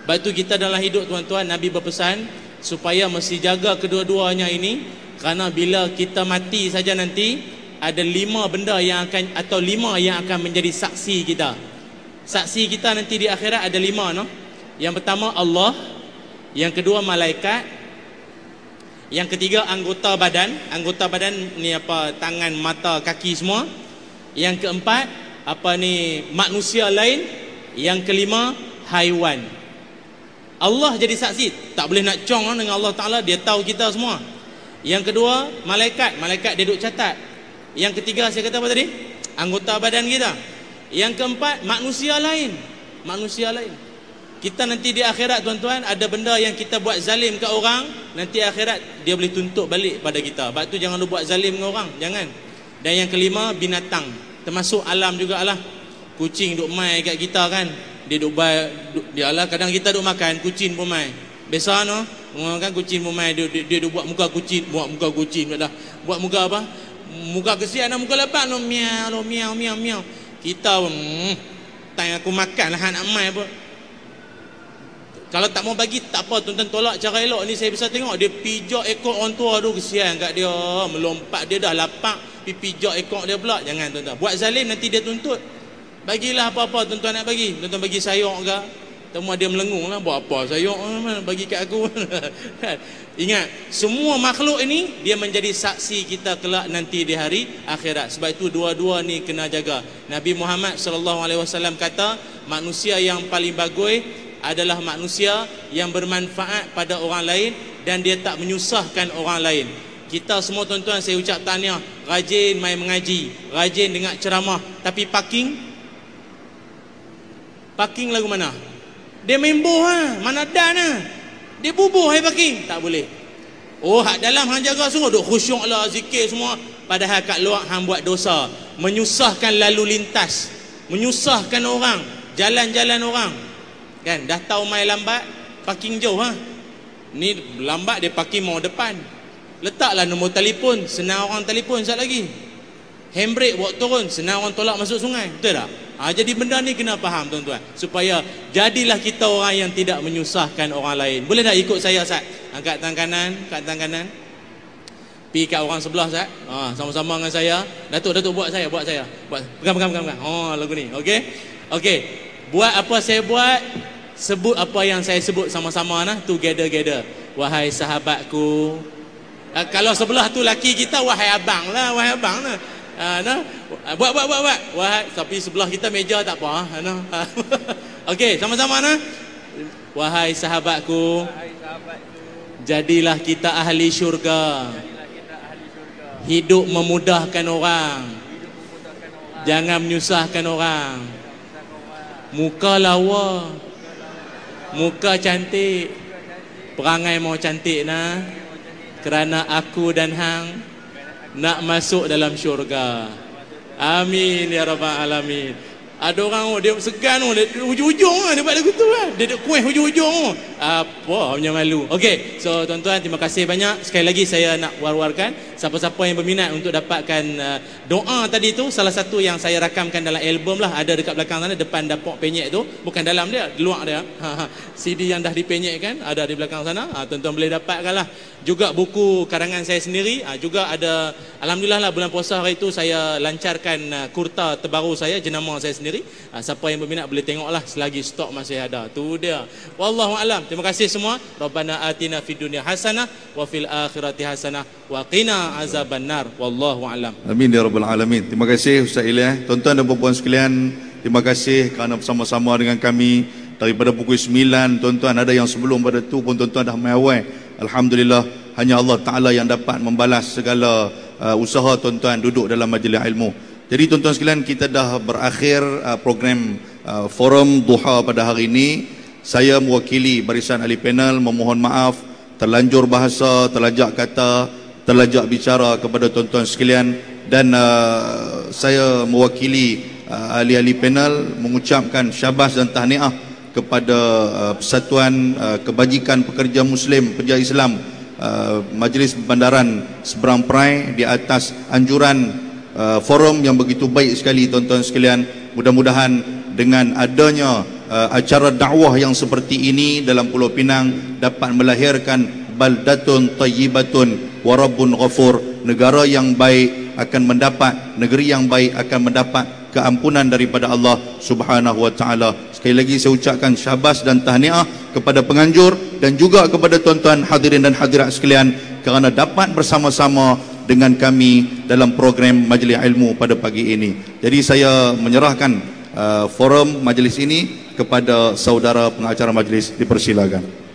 sebab itu kita dalam hidup tuan-tuan Nabi berpesan supaya mesti jaga kedua-duanya ini kerana bila kita mati saja nanti ada lima benda yang akan atau lima yang akan menjadi saksi kita. Saksi kita nanti di akhirat ada lima no? yang pertama Allah yang kedua malaikat Yang ketiga anggota badan, anggota badan ni apa tangan, mata, kaki semua. Yang keempat apa ni manusia lain. Yang kelima haiwan. Allah jadi saksi, tak boleh nak cong lah dengan Allah Taala, dia tahu kita semua. Yang kedua, malaikat, malaikat dia duk catat. Yang ketiga saya kata apa tadi? Anggota badan kita. Yang keempat, manusia lain. Manusia lain. Kita nanti di akhirat tuan-tuan ada benda yang kita buat zalim ke orang, nanti akhirat dia boleh tuntut balik pada kita. Sebab tu jangan lu buat zalim dengan orang, jangan. Dan yang kelima binatang, termasuk alam jugalah. Kucing duk mai kat kita kan. Dia duk bai dia lah kadang kita duk makan kucing pun mai. Biasa no, kan kucing pun mai dia, dia, dia duk buat muka kucing, buat muka kucing dah. Buat muka apa? Muka kesian muka lepas no miau no miau miau miau. Kita pun hmm, tanya aku makan lah nak mai apa. Kalau tak mau bagi tak apa. Tuan-tuan tolak cara elok ni saya bisa tengok. Dia pijak ekor orang tua. Tu kesian kat dia. Melompat dia dah lapak. Pi pijak ekor dia pula. Jangan tuan-tuan. Buat zalim nanti dia tuntut. Bagilah apa-apa tuan-tuan nak bagi. Tuan-tuan bagi sayur ke? Temu dia melengung lah. Buat apa sayur bagi kat aku. Ingat semua makhluk ini dia menjadi saksi kita kelak nanti di hari akhirat. Sebab itu dua-dua ni kena jaga. Nabi Muhammad wasallam kata manusia yang paling bagus adalah manusia yang bermanfaat pada orang lain dan dia tak menyusahkan orang lain. Kita semua tuan-tuan saya ucap tahniah, rajin main mengaji, rajin dengar ceramah, tapi parking parking lagu mana? Dia main boh ha? mana dan ha? Dia bubuh hai parking, tak boleh. Oh, hak dalam hang jaga semua duk khusyuk lah zikir semua padahal kat luar hang buat dosa, menyusahkan lalu lintas, menyusahkan orang, jalan-jalan orang, Kan dah tahu mai lambat parking jauh ha. Ni lambat dia parking mau depan. Letaklah nombor telefon, senang orang telefon sat lagi. Handbrake buat turun, senang orang tolak masuk sungai. Betul tak? Ha, jadi benda ni kena faham tuan-tuan. Supaya jadilah kita orang yang tidak menyusahkan orang lain. Boleh tak ikut saya Sat? Angkat tangan kanan, angkat tangan kanan. Pergi kat orang sebelah Sat. Ha, sama-sama dengan saya. Datuk, Datuk buat saya, buat saya. Buat. Pegang, pegang, pegang. pegang. Oh, lagu ni. Okey? Okey. Buat apa saya buat, sebut apa yang saya sebut sama-sama nah together together wahai sahabatku. Uh, kalau sebelah tu laki kita wahai abang lah wahai abang lah. Uh, nah. Buat buat buat buat. Wahai tapi sebelah kita meja tak apa uh, nah. Okey sama-sama nah. Wahai sahabatku. Jadilah kita ahli syurga. Hidup memudahkan orang. Jangan menyusahkan orang muka lawa. Muka cantik. Perangai mau cantik nah Kerana aku dan hang Nak masuk dalam syurga. Amin ya rabbal alamin ada orang oh, dia segan oh, hujung-hujung ah dia buat lagu tu kan. Dia duk kuih hujung-hujung. Apa punya malu. Okey, so tuan-tuan terima kasih banyak. Sekali lagi saya nak war-warkan siapa-siapa yang berminat untuk dapatkan uh, doa tadi tu salah satu yang saya rakamkan dalam album lah ada dekat belakang sana depan dapur penyek tu bukan dalam dia di luar dia. CD yang dah dipenyekkan ada di belakang sana ha, tuan-tuan boleh dapatkan lah juga buku karangan saya sendiri ha, juga ada Alhamdulillah lah bulan puasa hari itu saya lancarkan uh, kurta terbaru saya jenama saya sendiri ha, siapa yang berminat boleh tengok lah selagi stok masih ada. Tu dia. Wallahualam terima kasih semua. Rabbana atina fid dunia hasanah wa fil akhirati hasanah wa qina azabannar. Wallahualam Amin ya Rabbal Alamin. Terima kasih Ustaz Ilyah tuan-tuan dan puan-puan sekalian terima kasih kerana bersama-sama dengan kami. Daripada pukul 9 tuan-tuan ada yang sebelum pada tu pun tuan-tuan dah mai Alhamdulillah hanya Allah Ta'ala yang dapat membalas segala uh, usaha tuan-tuan duduk dalam majlis ilmu jadi tuan-tuan sekalian kita dah berakhir uh, program uh, forum duha pada hari ini. Saya mewakili barisan ahli panel memohon maaf terlanjur bahasa, terlajak kata terlajak bicara kepada tuan-tuan sekalian. Dan uh, saya mewakili uh, ahli-ahli panel mengucapkan syabas dan tahniah kepada uh, Persatuan uh, Kebajikan Pekerja Muslim Pekerja Islam uh, Majlis Bandaran Seberang Perai di atas anjuran uh, forum yang begitu baik sekali tuan-tuan sekalian. Mudah-mudahan dengan adanya uh, acara dakwah yang seperti ini dalam Pulau Pinang dapat melahirkan baldatun tayyibatun warabun ghafur. Negara yang baik akan mendapat negeri yang baik akan mendapat keampunan daripada Allah Subhanahu wa taala. Sekali lagi saya ucapkan syabas dan tahniah kepada penganjur dan juga kepada tuan-tuan hadirin dan hadirat sekalian kerana dapat bersama-sama dengan kami dalam program majlis ilmu pada pagi ini. Jadi saya menyerahkan uh, forum majlis ini kepada saudara pengacara majlis dipersilakan.